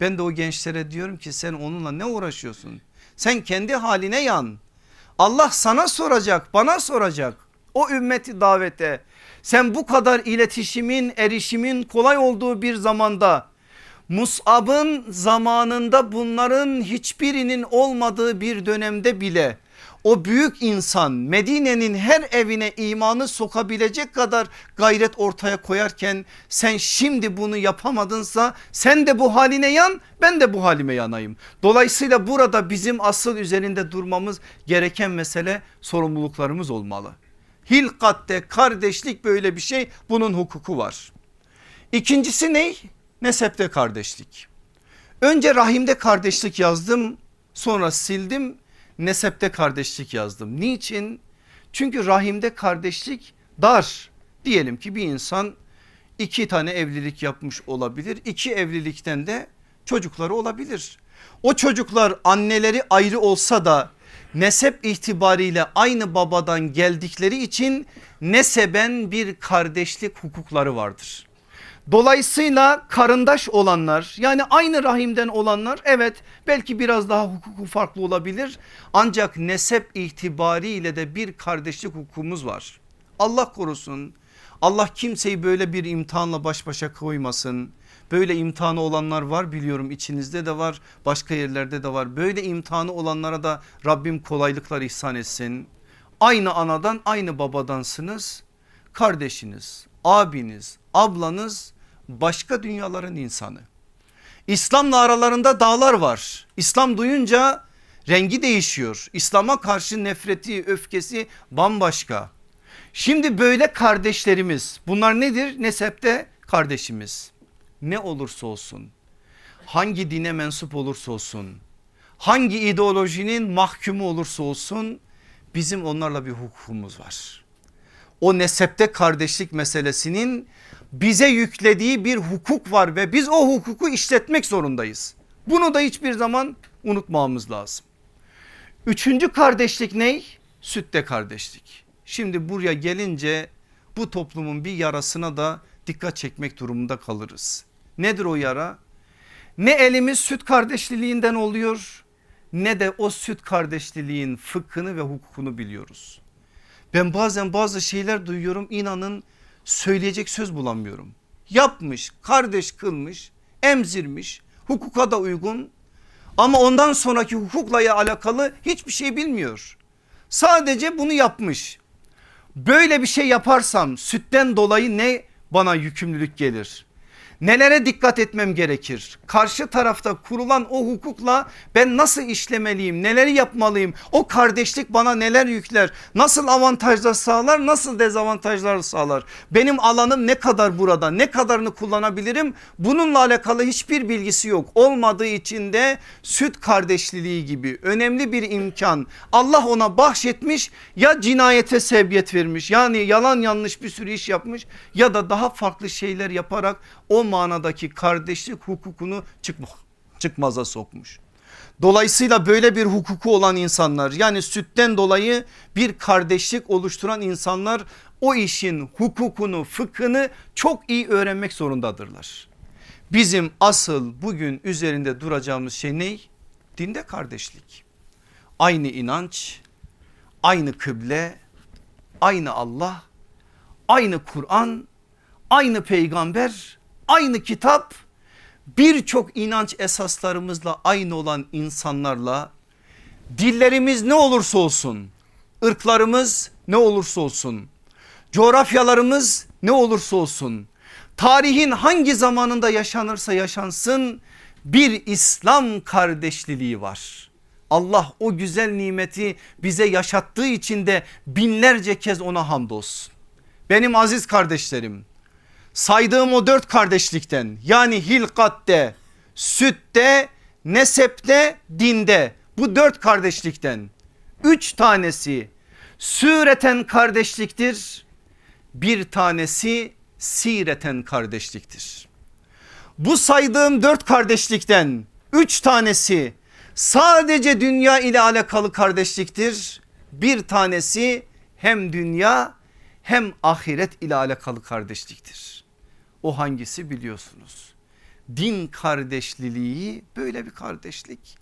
Ben de o gençlere diyorum ki sen onunla ne uğraşıyorsun? Sen kendi haline yan. Allah sana soracak bana soracak. O ümmeti davete sen bu kadar iletişimin erişimin kolay olduğu bir zamanda Mus'ab'ın zamanında bunların hiçbirinin olmadığı bir dönemde bile o büyük insan Medine'nin her evine imanı sokabilecek kadar gayret ortaya koyarken sen şimdi bunu yapamadınsa sen de bu haline yan ben de bu halime yanayım. Dolayısıyla burada bizim asıl üzerinde durmamız gereken mesele sorumluluklarımız olmalı. Hilkatte kardeşlik böyle bir şey bunun hukuku var. İkincisi ne? Nesepte kardeşlik. Önce rahimde kardeşlik yazdım sonra sildim nesepte kardeşlik yazdım. Niçin? Çünkü rahimde kardeşlik dar. Diyelim ki bir insan iki tane evlilik yapmış olabilir. İki evlilikten de çocukları olabilir. O çocuklar anneleri ayrı olsa da nesep itibariyle aynı babadan geldikleri için neseben bir kardeşlik hukukları vardır. Dolayısıyla karındaş olanlar yani aynı rahimden olanlar evet belki biraz daha hukuku farklı olabilir. Ancak nesep itibariyle de bir kardeşlik hukukumuz var. Allah korusun Allah kimseyi böyle bir imtihanla baş başa koymasın. Böyle imtihanı olanlar var biliyorum içinizde de var başka yerlerde de var. Böyle imtihanı olanlara da Rabbim kolaylıklar ihsan etsin. Aynı anadan aynı babadansınız kardeşiniz abiniz ablanız başka dünyaların insanı. İslam'la aralarında dağlar var. İslam duyunca rengi değişiyor. İslam'a karşı nefreti öfkesi bambaşka. Şimdi böyle kardeşlerimiz bunlar nedir? Nesepte kardeşimiz. Ne olursa olsun hangi dine mensup olursa olsun hangi ideolojinin mahkumu olursa olsun bizim onlarla bir hukukumuz var. O nesepte kardeşlik meselesinin bize yüklediği bir hukuk var ve biz o hukuku işletmek zorundayız. Bunu da hiçbir zaman unutmamamız lazım. Üçüncü kardeşlik ne? Sütte kardeşlik. Şimdi buraya gelince bu toplumun bir yarasına da dikkat çekmek durumunda kalırız. Nedir o yara? Ne elimiz süt kardeşliğinden oluyor ne de o süt kardeşliğin fıkhını ve hukukunu biliyoruz. Ben bazen bazı şeyler duyuyorum inanın söyleyecek söz bulamıyorum. Yapmış kardeş kılmış emzirmiş hukuka da uygun ama ondan sonraki hukukla alakalı hiçbir şey bilmiyor. Sadece bunu yapmış. Böyle bir şey yaparsam sütten dolayı ne bana yükümlülük gelir? Nelere dikkat etmem gerekir? Karşı tarafta kurulan o hukukla ben nasıl işlemeliyim? Neleri yapmalıyım? O kardeşlik bana neler yükler? Nasıl avantajlar sağlar? Nasıl dezavantajlar sağlar? Benim alanım ne kadar burada? Ne kadarını kullanabilirim? Bununla alakalı hiçbir bilgisi yok. Olmadığı için de süt kardeşliliği gibi önemli bir imkan Allah ona bahşetmiş ya cinayete sebebiyet vermiş. Yani yalan yanlış bir sürü iş yapmış ya da daha farklı şeyler yaparak o manadaki kardeşlik hukukunu çıkma, çıkmaza sokmuş. Dolayısıyla böyle bir hukuku olan insanlar yani sütten dolayı bir kardeşlik oluşturan insanlar o işin hukukunu fıkhını çok iyi öğrenmek zorundadırlar. Bizim asıl bugün üzerinde duracağımız şey ne? Dinde kardeşlik. Aynı inanç, aynı kıble, aynı Allah, aynı Kur'an, aynı peygamber aynı kitap birçok inanç esaslarımızla aynı olan insanlarla dillerimiz ne olursa olsun ırklarımız ne olursa olsun coğrafyalarımız ne olursa olsun tarihin hangi zamanında yaşanırsa yaşansın bir İslam kardeşliliği var. Allah o güzel nimeti bize yaşattığı için de binlerce kez ona hamdolsun. Benim aziz kardeşlerim saydığım o dört kardeşlikten yani hilkatte, sütte, nesepte, dinde bu dört kardeşlikten üç tanesi süreten kardeşliktir. Bir tanesi sireten kardeşliktir. Bu saydığım dört kardeşlikten üç tanesi sadece dünya ile alakalı kardeşliktir. Bir tanesi hem dünya hem ahiret ile alakalı kardeşliktir. O hangisi biliyorsunuz? Din kardeşliliği böyle bir kardeşlik.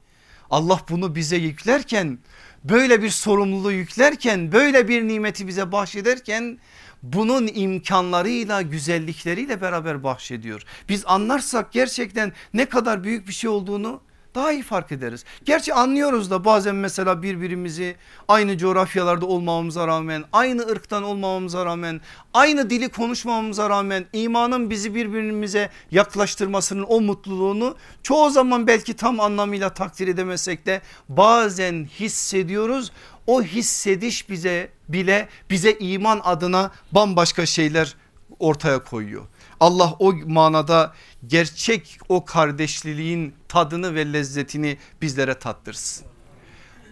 Allah bunu bize yüklerken böyle bir sorumluluğu yüklerken böyle bir nimeti bize bahşederken bunun imkanlarıyla güzellikleriyle beraber bahşediyor. Biz anlarsak gerçekten ne kadar büyük bir şey olduğunu daha iyi fark ederiz. Gerçi anlıyoruz da bazen mesela birbirimizi aynı coğrafyalarda olmamamıza rağmen aynı ırktan olmamamıza rağmen aynı dili konuşmamamıza rağmen imanın bizi birbirimize yaklaştırmasının o mutluluğunu çoğu zaman belki tam anlamıyla takdir edemesek de bazen hissediyoruz. O hissediş bize bile bize iman adına bambaşka şeyler ortaya koyuyor. Allah o manada gerçek o kardeşliliğin tadını ve lezzetini bizlere tattırsın.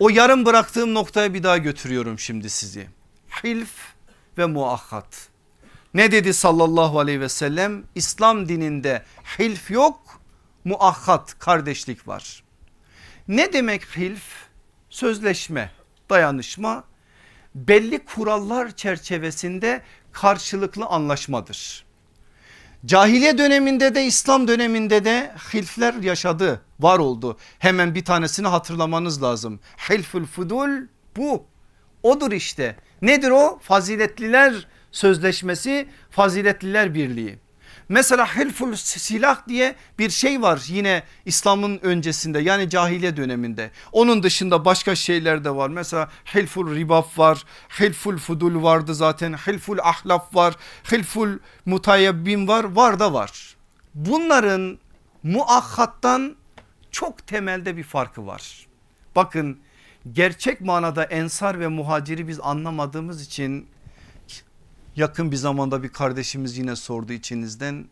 O yarım bıraktığım noktaya bir daha götürüyorum şimdi sizi. Hilf ve muakkat. Ne dedi sallallahu aleyhi ve sellem? İslam dininde hilf yok muakkat kardeşlik var. Ne demek hilf? Sözleşme, dayanışma belli kurallar çerçevesinde karşılıklı anlaşmadır. Cahiliye döneminde de İslam döneminde de hilfler yaşadı var oldu. Hemen bir tanesini hatırlamanız lazım. Hilful fudul bu odur işte. Nedir o? Faziletliler sözleşmesi faziletliler birliği. Mesela hilful silah diye bir şey var yine İslam'ın öncesinde yani cahiliye döneminde. Onun dışında başka şeyler de var. Mesela hilful ribaf var, hilful fudul vardı zaten, hilful ahlaf var, hilful mutayabbim var, var da var. Bunların muakhattan çok temelde bir farkı var. Bakın gerçek manada ensar ve muhaciri biz anlamadığımız için yakın bir zamanda bir kardeşimiz yine sordu içinizden.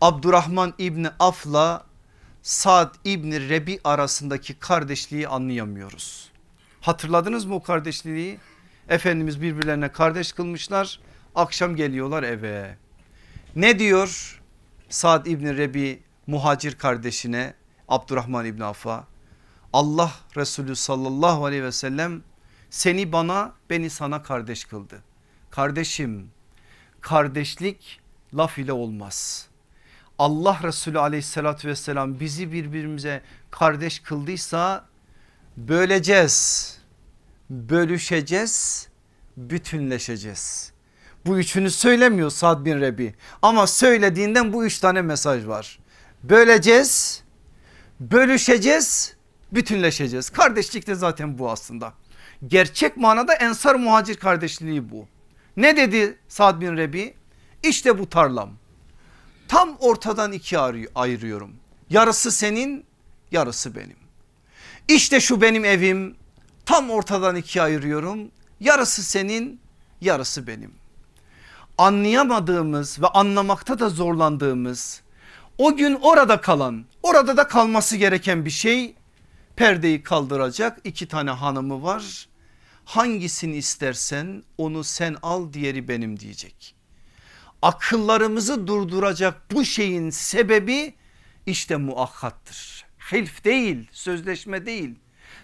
Abdurrahman İbni Af'la Sad İbni Rebi arasındaki kardeşliği anlayamıyoruz. Hatırladınız mı o kardeşliği? Efendimiz birbirlerine kardeş kılmışlar. Akşam geliyorlar eve. Ne diyor Sad İbni Rebi muhacir kardeşine Abdurrahman İbni Af'a? Allah Resulü sallallahu aleyhi ve sellem seni bana beni sana kardeş kıldı. Kardeşim kardeşlik laf ile olmaz. Allah Resulü aleyhissalatü vesselam bizi birbirimize kardeş kıldıysa böleceğiz, bölüşeceğiz, bütünleşeceğiz. Bu üçünü söylemiyor Sad bin Rebi ama söylediğinden bu üç tane mesaj var. Böleceğiz, bölüşeceğiz, bütünleşeceğiz. Kardeşlik de zaten bu aslında. Gerçek manada ensar muhacir kardeşliği bu. Ne dedi Sad bin Rebi? İşte bu tarlam. Tam ortadan ikiye ayırıyorum. Yarısı senin yarısı benim. İşte şu benim evim tam ortadan ikiye ayırıyorum. Yarısı senin yarısı benim. Anlayamadığımız ve anlamakta da zorlandığımız o gün orada kalan orada da kalması gereken bir şey perdeyi kaldıracak iki tane hanımı var hangisini istersen onu sen al diğeri benim diyecek. Akıllarımızı durduracak bu şeyin sebebi işte muakkattır. Hilf değil sözleşme değil.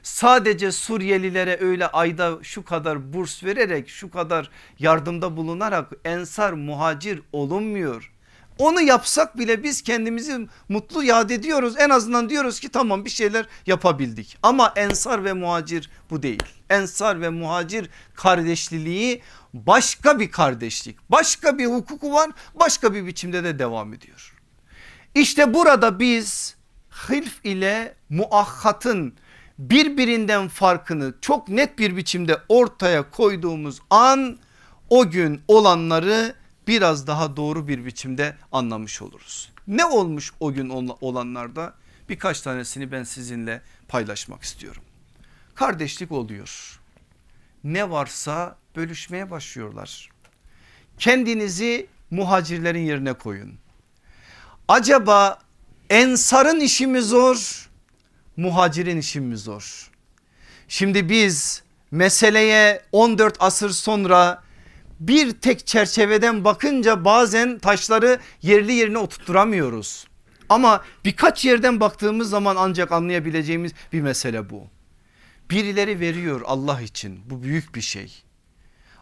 Sadece Suriyelilere öyle ayda şu kadar burs vererek şu kadar yardımda bulunarak ensar muhacir olunmuyor. Onu yapsak bile biz kendimizi mutlu yad ediyoruz. En azından diyoruz ki tamam bir şeyler yapabildik. Ama ensar ve muhacir bu değil. Ensar ve muhacir kardeşliliği başka bir kardeşlik. Başka bir hukuku var başka bir biçimde de devam ediyor. İşte burada biz hilf ile muahhatın birbirinden farkını çok net bir biçimde ortaya koyduğumuz an o gün olanları biraz daha doğru bir biçimde anlamış oluruz. Ne olmuş o gün olanlarda? Birkaç tanesini ben sizinle paylaşmak istiyorum. Kardeşlik oluyor. Ne varsa bölüşmeye başlıyorlar. Kendinizi muhacirlerin yerine koyun. Acaba ensarın işi mi zor? Muhacirin işi mi zor? Şimdi biz meseleye 14 asır sonra bir tek çerçeveden bakınca bazen taşları yerli yerine oturtturamıyoruz. Ama birkaç yerden baktığımız zaman ancak anlayabileceğimiz bir mesele bu. Birileri veriyor Allah için bu büyük bir şey.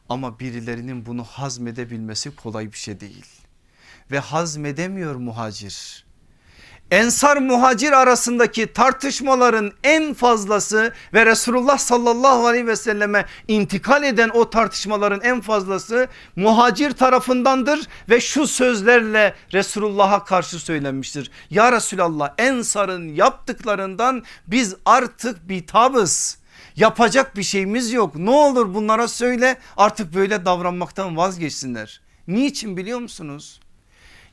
Ama birilerinin bunu hazmedebilmesi kolay bir şey değil. Ve hazmedemiyor muhacir. Ensar muhacir arasındaki tartışmaların en fazlası ve Resulullah sallallahu aleyhi ve selleme intikal eden o tartışmaların en fazlası muhacir tarafındandır ve şu sözlerle Resulullah'a karşı söylenmiştir. Ya Resulallah Ensar'ın yaptıklarından biz artık bitabız. Yapacak bir şeyimiz yok. Ne olur bunlara söyle artık böyle davranmaktan vazgeçsinler. Niçin biliyor musunuz?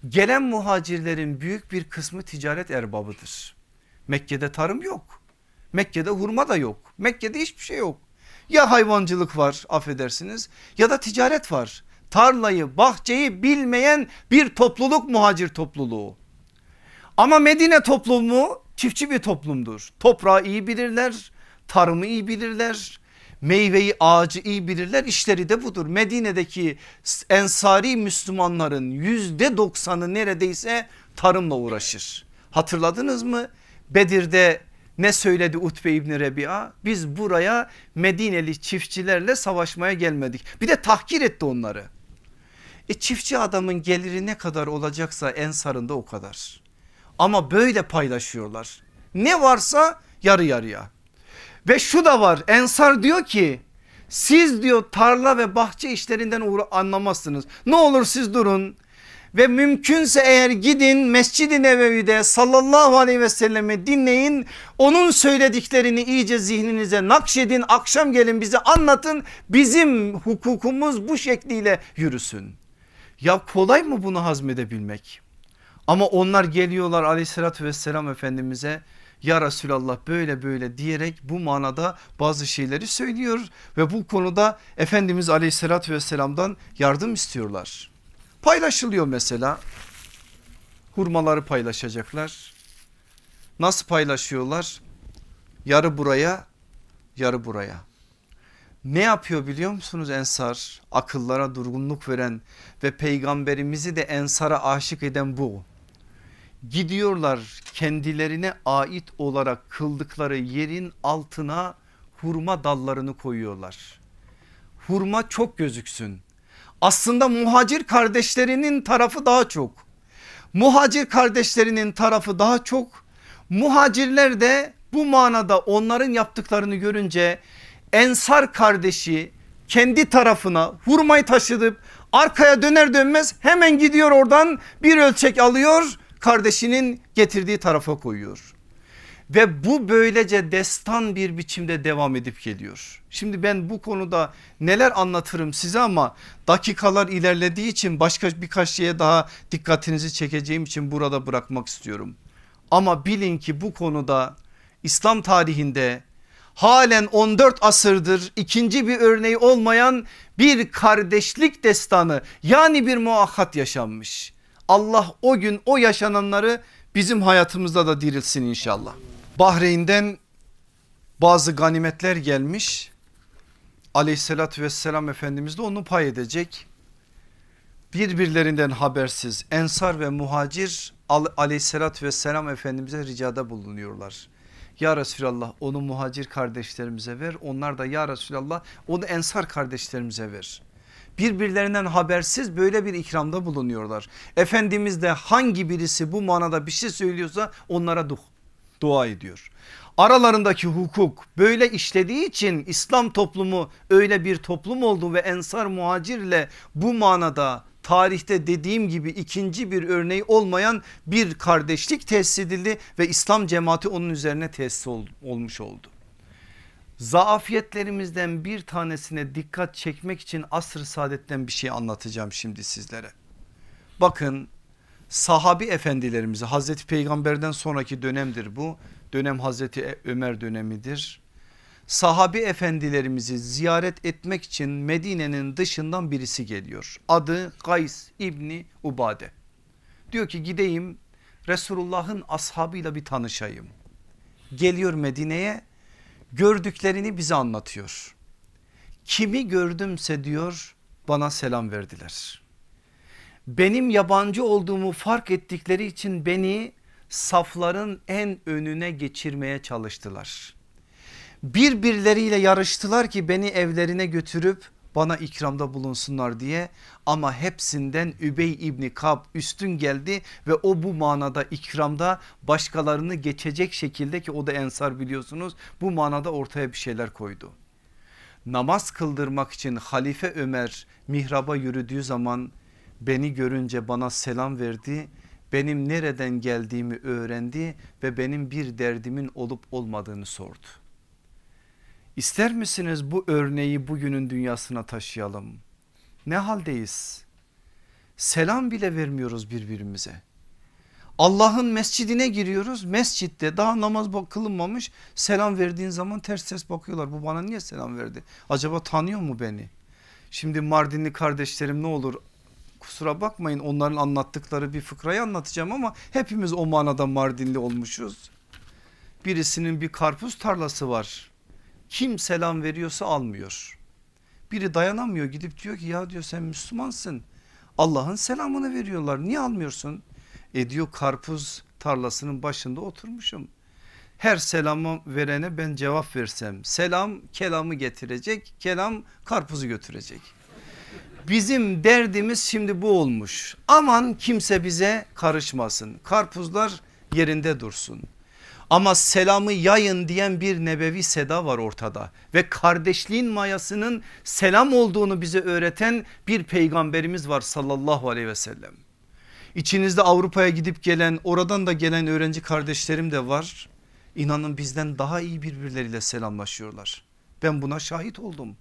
Gelen muhacirlerin büyük bir kısmı ticaret erbabıdır. Mekke'de tarım yok. Mekke'de hurma da yok. Mekke'de hiçbir şey yok. Ya hayvancılık var affedersiniz ya da ticaret var. Tarlayı bahçeyi bilmeyen bir topluluk muhacir topluluğu. Ama Medine toplumu çiftçi bir toplumdur. Toprağı iyi bilirler, tarımı iyi bilirler, meyveyi ağacı iyi bilirler işleri de budur. Medine'deki ensari Müslümanların yüzde doksanı neredeyse tarımla uğraşır. Hatırladınız mı? Bedir'de ne söyledi Utbe İbni Rebi'a? Biz buraya Medineli çiftçilerle savaşmaya gelmedik. Bir de tahkir etti onları. E çiftçi adamın geliri ne kadar olacaksa ensarında o kadar. Ama böyle paylaşıyorlar. Ne varsa yarı yarıya. Ve şu da var Ensar diyor ki siz diyor tarla ve bahçe işlerinden anlamazsınız. Ne olur siz durun ve mümkünse eğer gidin Mescid-i Nebevi'de sallallahu aleyhi ve sellemi dinleyin. Onun söylediklerini iyice zihninize nakşedin akşam gelin bize anlatın bizim hukukumuz bu şekliyle yürüsün. Ya kolay mı bunu hazmedebilmek? Ama onlar geliyorlar aleyhissalatü vesselam efendimize ya Resulallah böyle böyle diyerek bu manada bazı şeyleri söylüyor ve bu konuda Efendimiz aleyhissalatü vesselamdan yardım istiyorlar. Paylaşılıyor mesela hurmaları paylaşacaklar. Nasıl paylaşıyorlar? Yarı buraya yarı buraya. Ne yapıyor biliyor musunuz Ensar? Akıllara durgunluk veren ve peygamberimizi de Ensar'a aşık eden bu gidiyorlar kendilerine ait olarak kıldıkları yerin altına hurma dallarını koyuyorlar. Hurma çok gözüksün. Aslında muhacir kardeşlerinin tarafı daha çok. Muhacir kardeşlerinin tarafı daha çok. Muhacirler de bu manada onların yaptıklarını görünce Ensar kardeşi kendi tarafına hurmayı taşıdıp arkaya döner dönmez hemen gidiyor oradan bir ölçek alıyor kardeşinin getirdiği tarafa koyuyor. Ve bu böylece destan bir biçimde devam edip geliyor. Şimdi ben bu konuda neler anlatırım size ama dakikalar ilerlediği için başka birkaç şeye daha dikkatinizi çekeceğim için burada bırakmak istiyorum. Ama bilin ki bu konuda İslam tarihinde halen 14 asırdır ikinci bir örneği olmayan bir kardeşlik destanı yani bir muakkat yaşanmış. Allah o gün o yaşananları bizim hayatımızda da dirilsin inşallah. Bahreyn'den bazı ganimetler gelmiş. Aleyhissalatü vesselam Efendimiz de onu pay edecek. Birbirlerinden habersiz Ensar ve Muhacir aleyhissalatü vesselam Efendimiz'e ricada bulunuyorlar. Ya Resulallah onu muhacir kardeşlerimize ver onlar da ya Resulallah onu ensar kardeşlerimize ver birbirlerinden habersiz böyle bir ikramda bulunuyorlar. Efendimiz de hangi birisi bu manada bir şey söylüyorsa onlara du dua ediyor. Aralarındaki hukuk böyle işlediği için İslam toplumu öyle bir toplum oldu ve ensar muhacirle bu manada tarihte dediğim gibi ikinci bir örneği olmayan bir kardeşlik tesis edildi ve İslam cemaati onun üzerine tesis ol, olmuş oldu zaafiyetlerimizden bir tanesine dikkat çekmek için asr-ı saadetten bir şey anlatacağım şimdi sizlere. Bakın sahabi efendilerimizi Hazreti Peygamber'den sonraki dönemdir bu. Dönem Hazreti Ömer dönemidir. Sahabi efendilerimizi ziyaret etmek için Medine'nin dışından birisi geliyor. Adı Gays İbni Ubade. Diyor ki gideyim Resulullah'ın ashabıyla bir tanışayım. Geliyor Medine'ye gördüklerini bize anlatıyor. Kimi gördümse diyor bana selam verdiler. Benim yabancı olduğumu fark ettikleri için beni safların en önüne geçirmeye çalıştılar. Birbirleriyle yarıştılar ki beni evlerine götürüp bana ikramda bulunsunlar diye ama hepsinden Übey İbni Kab üstün geldi ve o bu manada ikramda başkalarını geçecek şekilde ki o da ensar biliyorsunuz bu manada ortaya bir şeyler koydu. Namaz kıldırmak için Halife Ömer mihraba yürüdüğü zaman beni görünce bana selam verdi benim nereden geldiğimi öğrendi ve benim bir derdimin olup olmadığını sordu. İster misiniz bu örneği bugünün dünyasına taşıyalım? Ne haldeyiz? Selam bile vermiyoruz birbirimize. Allah'ın mescidine giriyoruz. Mescitte daha namaz kılınmamış selam verdiğin zaman ters ters bakıyorlar. Bu bana niye selam verdi? Acaba tanıyor mu beni? Şimdi Mardinli kardeşlerim ne olur kusura bakmayın onların anlattıkları bir fıkrayı anlatacağım ama hepimiz o manada Mardinli olmuşuz. Birisinin bir karpuz tarlası var. Kim selam veriyorsa almıyor. Biri dayanamıyor gidip diyor ki ya diyor sen Müslümansın. Allah'ın selamını veriyorlar niye almıyorsun? E diyor karpuz tarlasının başında oturmuşum. Her selamı verene ben cevap versem selam kelamı getirecek kelam karpuzu götürecek. Bizim derdimiz şimdi bu olmuş. Aman kimse bize karışmasın. Karpuzlar yerinde dursun. Ama selamı yayın diyen bir nebevi seda var ortada ve kardeşliğin mayasının selam olduğunu bize öğreten bir peygamberimiz var sallallahu aleyhi ve sellem. İçinizde Avrupa'ya gidip gelen oradan da gelen öğrenci kardeşlerim de var. İnanın bizden daha iyi birbirleriyle selamlaşıyorlar. Ben buna şahit oldum.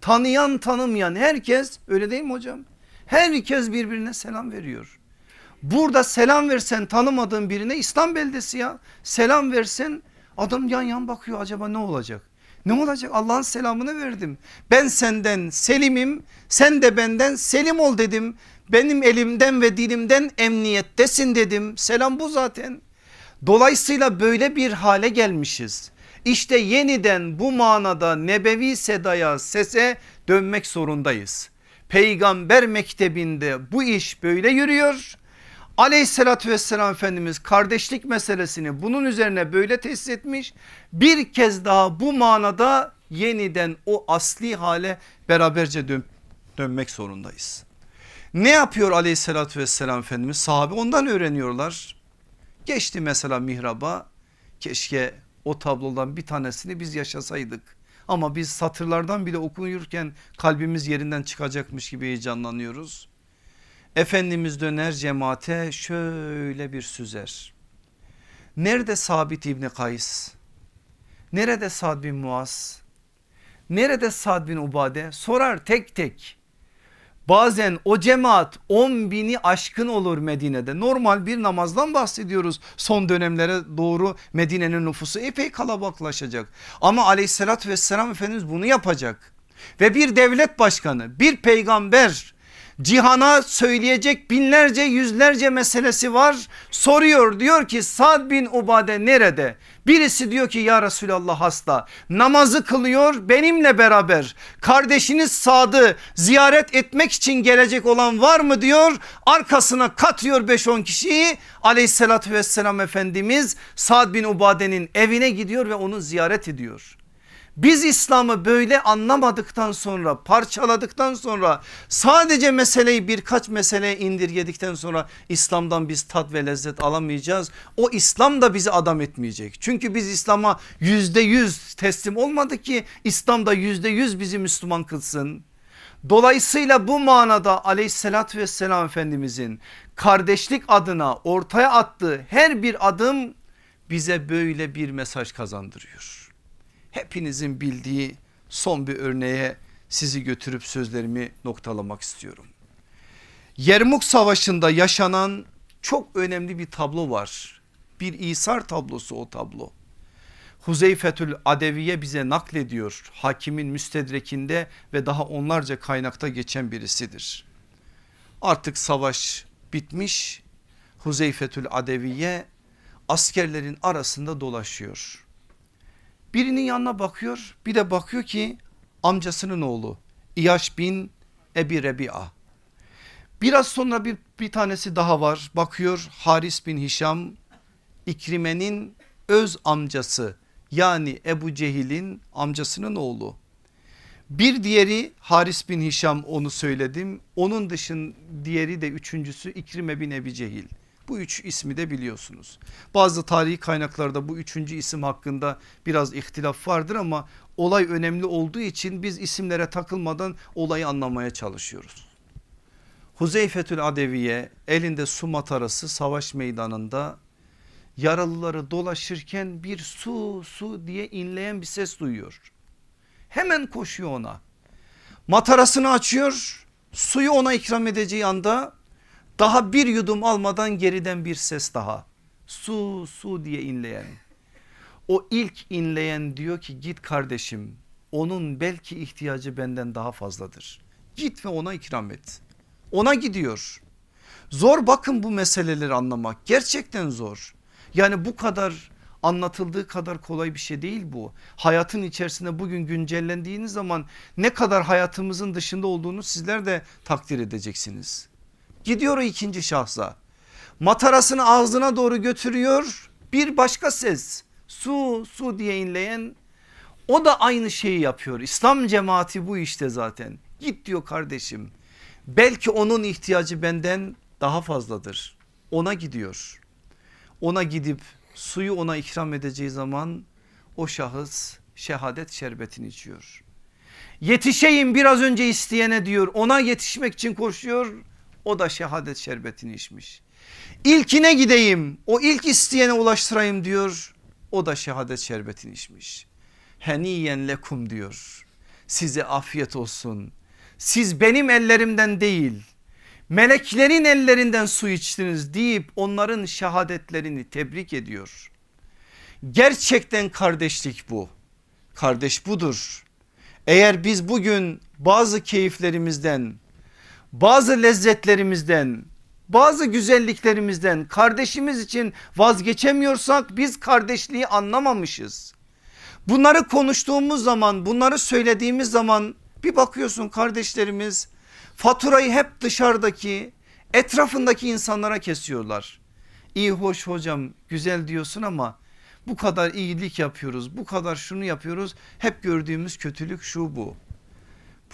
Tanıyan tanımayan herkes öyle değil mi hocam? Herkes birbirine selam veriyor. Burada selam versen tanımadığın birine İslam beldesi ya. Selam versen adam yan yan bakıyor acaba ne olacak? Ne olacak Allah'ın selamını verdim. Ben senden selimim sen de benden selim ol dedim. Benim elimden ve dilimden emniyettesin dedim. Selam bu zaten. Dolayısıyla böyle bir hale gelmişiz. İşte yeniden bu manada nebevi sedaya sese dönmek zorundayız. Peygamber mektebinde bu iş böyle yürüyor. Aleyhissalatü vesselam Efendimiz kardeşlik meselesini bunun üzerine böyle tesis etmiş. Bir kez daha bu manada yeniden o asli hale beraberce dön dönmek zorundayız. Ne yapıyor aleyhissalatü vesselam Efendimiz? Sahabe ondan öğreniyorlar. Geçti mesela mihraba keşke o tablodan bir tanesini biz yaşasaydık. Ama biz satırlardan bile okuyurken kalbimiz yerinden çıkacakmış gibi heyecanlanıyoruz. Efendimiz döner cemaate şöyle bir süzer. Nerede Sabit İbni Kays? Nerede Sad bin Muaz? Nerede Sad bin Ubade? Sorar tek tek. Bazen o cemaat 10 bini aşkın olur Medine'de. Normal bir namazdan bahsediyoruz. Son dönemlere doğru Medine'nin nüfusu epey kalabalıklaşacak. Ama aleyhissalatü vesselam Efendimiz bunu yapacak. Ve bir devlet başkanı bir peygamber cihana söyleyecek binlerce yüzlerce meselesi var. Soruyor diyor ki Sad bin Ubade nerede? Birisi diyor ki ya Resulallah hasta namazı kılıyor benimle beraber kardeşiniz Sad'ı ziyaret etmek için gelecek olan var mı diyor arkasına katıyor 5-10 kişiyi aleyhissalatü vesselam Efendimiz Sad bin Ubade'nin evine gidiyor ve onu ziyaret ediyor. Biz İslam'ı böyle anlamadıktan sonra parçaladıktan sonra sadece meseleyi birkaç meseleye indirgedikten sonra İslam'dan biz tat ve lezzet alamayacağız. O İslam da bizi adam etmeyecek. Çünkü biz İslam'a yüzde yüz teslim olmadık ki İslam da yüzde yüz bizi Müslüman kılsın. Dolayısıyla bu manada aleyhissalatü vesselam Efendimizin kardeşlik adına ortaya attığı her bir adım bize böyle bir mesaj kazandırıyor hepinizin bildiği son bir örneğe sizi götürüp sözlerimi noktalamak istiyorum. Yermuk Savaşı'nda yaşanan çok önemli bir tablo var. Bir İsar tablosu o tablo. Huzeyfetül Adeviye bize naklediyor. Hakimin müstedrekinde ve daha onlarca kaynakta geçen birisidir. Artık savaş bitmiş. Huzeyfetül Adeviye askerlerin arasında dolaşıyor. Birinin yanına bakıyor bir de bakıyor ki amcasının oğlu İyaş bin Ebi Rebi'a. Biraz sonra bir, bir tanesi daha var bakıyor Haris bin Hişam İkrime'nin öz amcası yani Ebu Cehil'in amcasının oğlu. Bir diğeri Haris bin Hişam onu söyledim. Onun dışın diğeri de üçüncüsü İkrime bin Ebi Cehil. Bu üç ismi de biliyorsunuz. Bazı tarihi kaynaklarda bu üçüncü isim hakkında biraz ihtilaf vardır ama olay önemli olduğu için biz isimlere takılmadan olayı anlamaya çalışıyoruz. Huzeyfetül Adeviye elinde su matarası savaş meydanında yaralıları dolaşırken bir su su diye inleyen bir ses duyuyor. Hemen koşuyor ona. Matarasını açıyor suyu ona ikram edeceği anda daha bir yudum almadan geriden bir ses daha. Su su diye inleyen. O ilk inleyen diyor ki git kardeşim onun belki ihtiyacı benden daha fazladır. Git ve ona ikram et. Ona gidiyor. Zor bakın bu meseleleri anlamak gerçekten zor. Yani bu kadar anlatıldığı kadar kolay bir şey değil bu. Hayatın içerisinde bugün güncellendiğiniz zaman ne kadar hayatımızın dışında olduğunu sizler de takdir edeceksiniz. Gidiyor o ikinci şahsa. Matarasını ağzına doğru götürüyor. Bir başka ses su su diye inleyen o da aynı şeyi yapıyor. İslam cemaati bu işte zaten. Git diyor kardeşim. Belki onun ihtiyacı benden daha fazladır. Ona gidiyor. Ona gidip suyu ona ikram edeceği zaman o şahıs şehadet şerbetini içiyor. Yetişeyim biraz önce isteyene diyor ona yetişmek için koşuyor o da şehadet şerbetini içmiş. İlkine gideyim o ilk isteyene ulaştırayım diyor o da şehadet şerbetini içmiş. Heniyen lekum diyor size afiyet olsun siz benim ellerimden değil meleklerin ellerinden su içtiniz deyip onların şehadetlerini tebrik ediyor. Gerçekten kardeşlik bu. Kardeş budur. Eğer biz bugün bazı keyiflerimizden, bazı lezzetlerimizden, bazı güzelliklerimizden kardeşimiz için vazgeçemiyorsak biz kardeşliği anlamamışız. Bunları konuştuğumuz zaman, bunları söylediğimiz zaman bir bakıyorsun kardeşlerimiz Faturayı hep dışarıdaki etrafındaki insanlara kesiyorlar. İyi hoş hocam güzel diyorsun ama bu kadar iyilik yapıyoruz bu kadar şunu yapıyoruz hep gördüğümüz kötülük şu bu.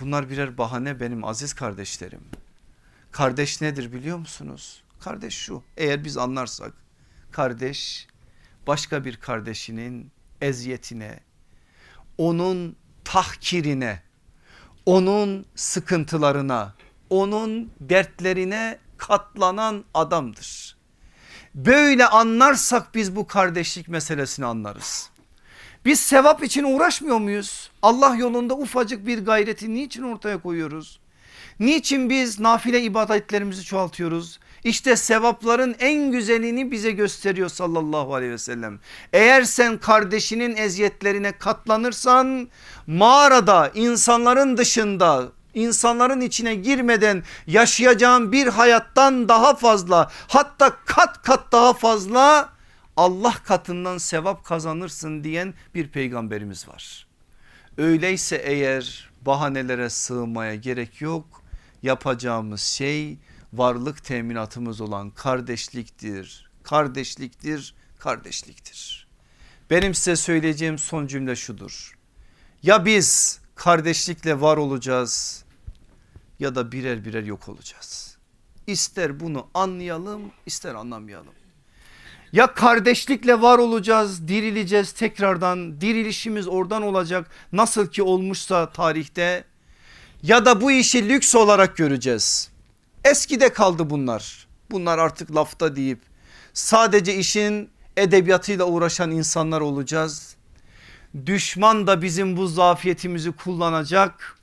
Bunlar birer bahane benim aziz kardeşlerim. Kardeş nedir biliyor musunuz? Kardeş şu eğer biz anlarsak kardeş başka bir kardeşinin eziyetine onun tahkirine onun sıkıntılarına, onun dertlerine katlanan adamdır. Böyle anlarsak biz bu kardeşlik meselesini anlarız. Biz sevap için uğraşmıyor muyuz? Allah yolunda ufacık bir gayreti niçin ortaya koyuyoruz? Niçin biz nafile ibadetlerimizi çoğaltıyoruz? İşte sevapların en güzelini bize gösteriyor sallallahu aleyhi ve sellem. Eğer sen kardeşinin eziyetlerine katlanırsan mağarada insanların dışında insanların içine girmeden yaşayacağın bir hayattan daha fazla hatta kat kat daha fazla Allah katından sevap kazanırsın diyen bir peygamberimiz var. Öyleyse eğer bahanelere sığmaya gerek yok yapacağımız şey varlık teminatımız olan kardeşliktir, kardeşliktir, kardeşliktir. Benim size söyleyeceğim son cümle şudur. Ya biz kardeşlikle var olacağız ya da birer birer yok olacağız. İster bunu anlayalım ister anlamayalım. Ya kardeşlikle var olacağız dirileceğiz tekrardan dirilişimiz oradan olacak nasıl ki olmuşsa tarihte ya da bu işi lüks olarak göreceğiz. Eskide kaldı bunlar. Bunlar artık lafta deyip sadece işin edebiyatıyla uğraşan insanlar olacağız. Düşman da bizim bu zafiyetimizi kullanacak.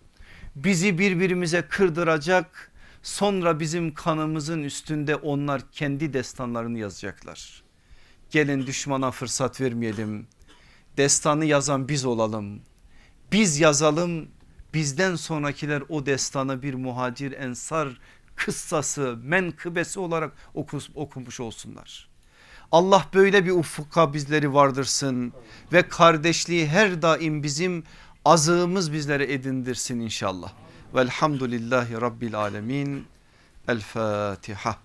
Bizi birbirimize kırdıracak. Sonra bizim kanımızın üstünde onlar kendi destanlarını yazacaklar. Gelin düşmana fırsat vermeyelim. Destanı yazan biz olalım. Biz yazalım bizden sonrakiler o destanı bir muhacir ensar kıssası menkıbesi olarak okus, okumuş olsunlar. Allah böyle bir ufka bizleri vardırsın ve kardeşliği her daim bizim azığımız bizlere edindirsin inşallah. Velhamdülillahi Rabbil Alemin. El Fatiha.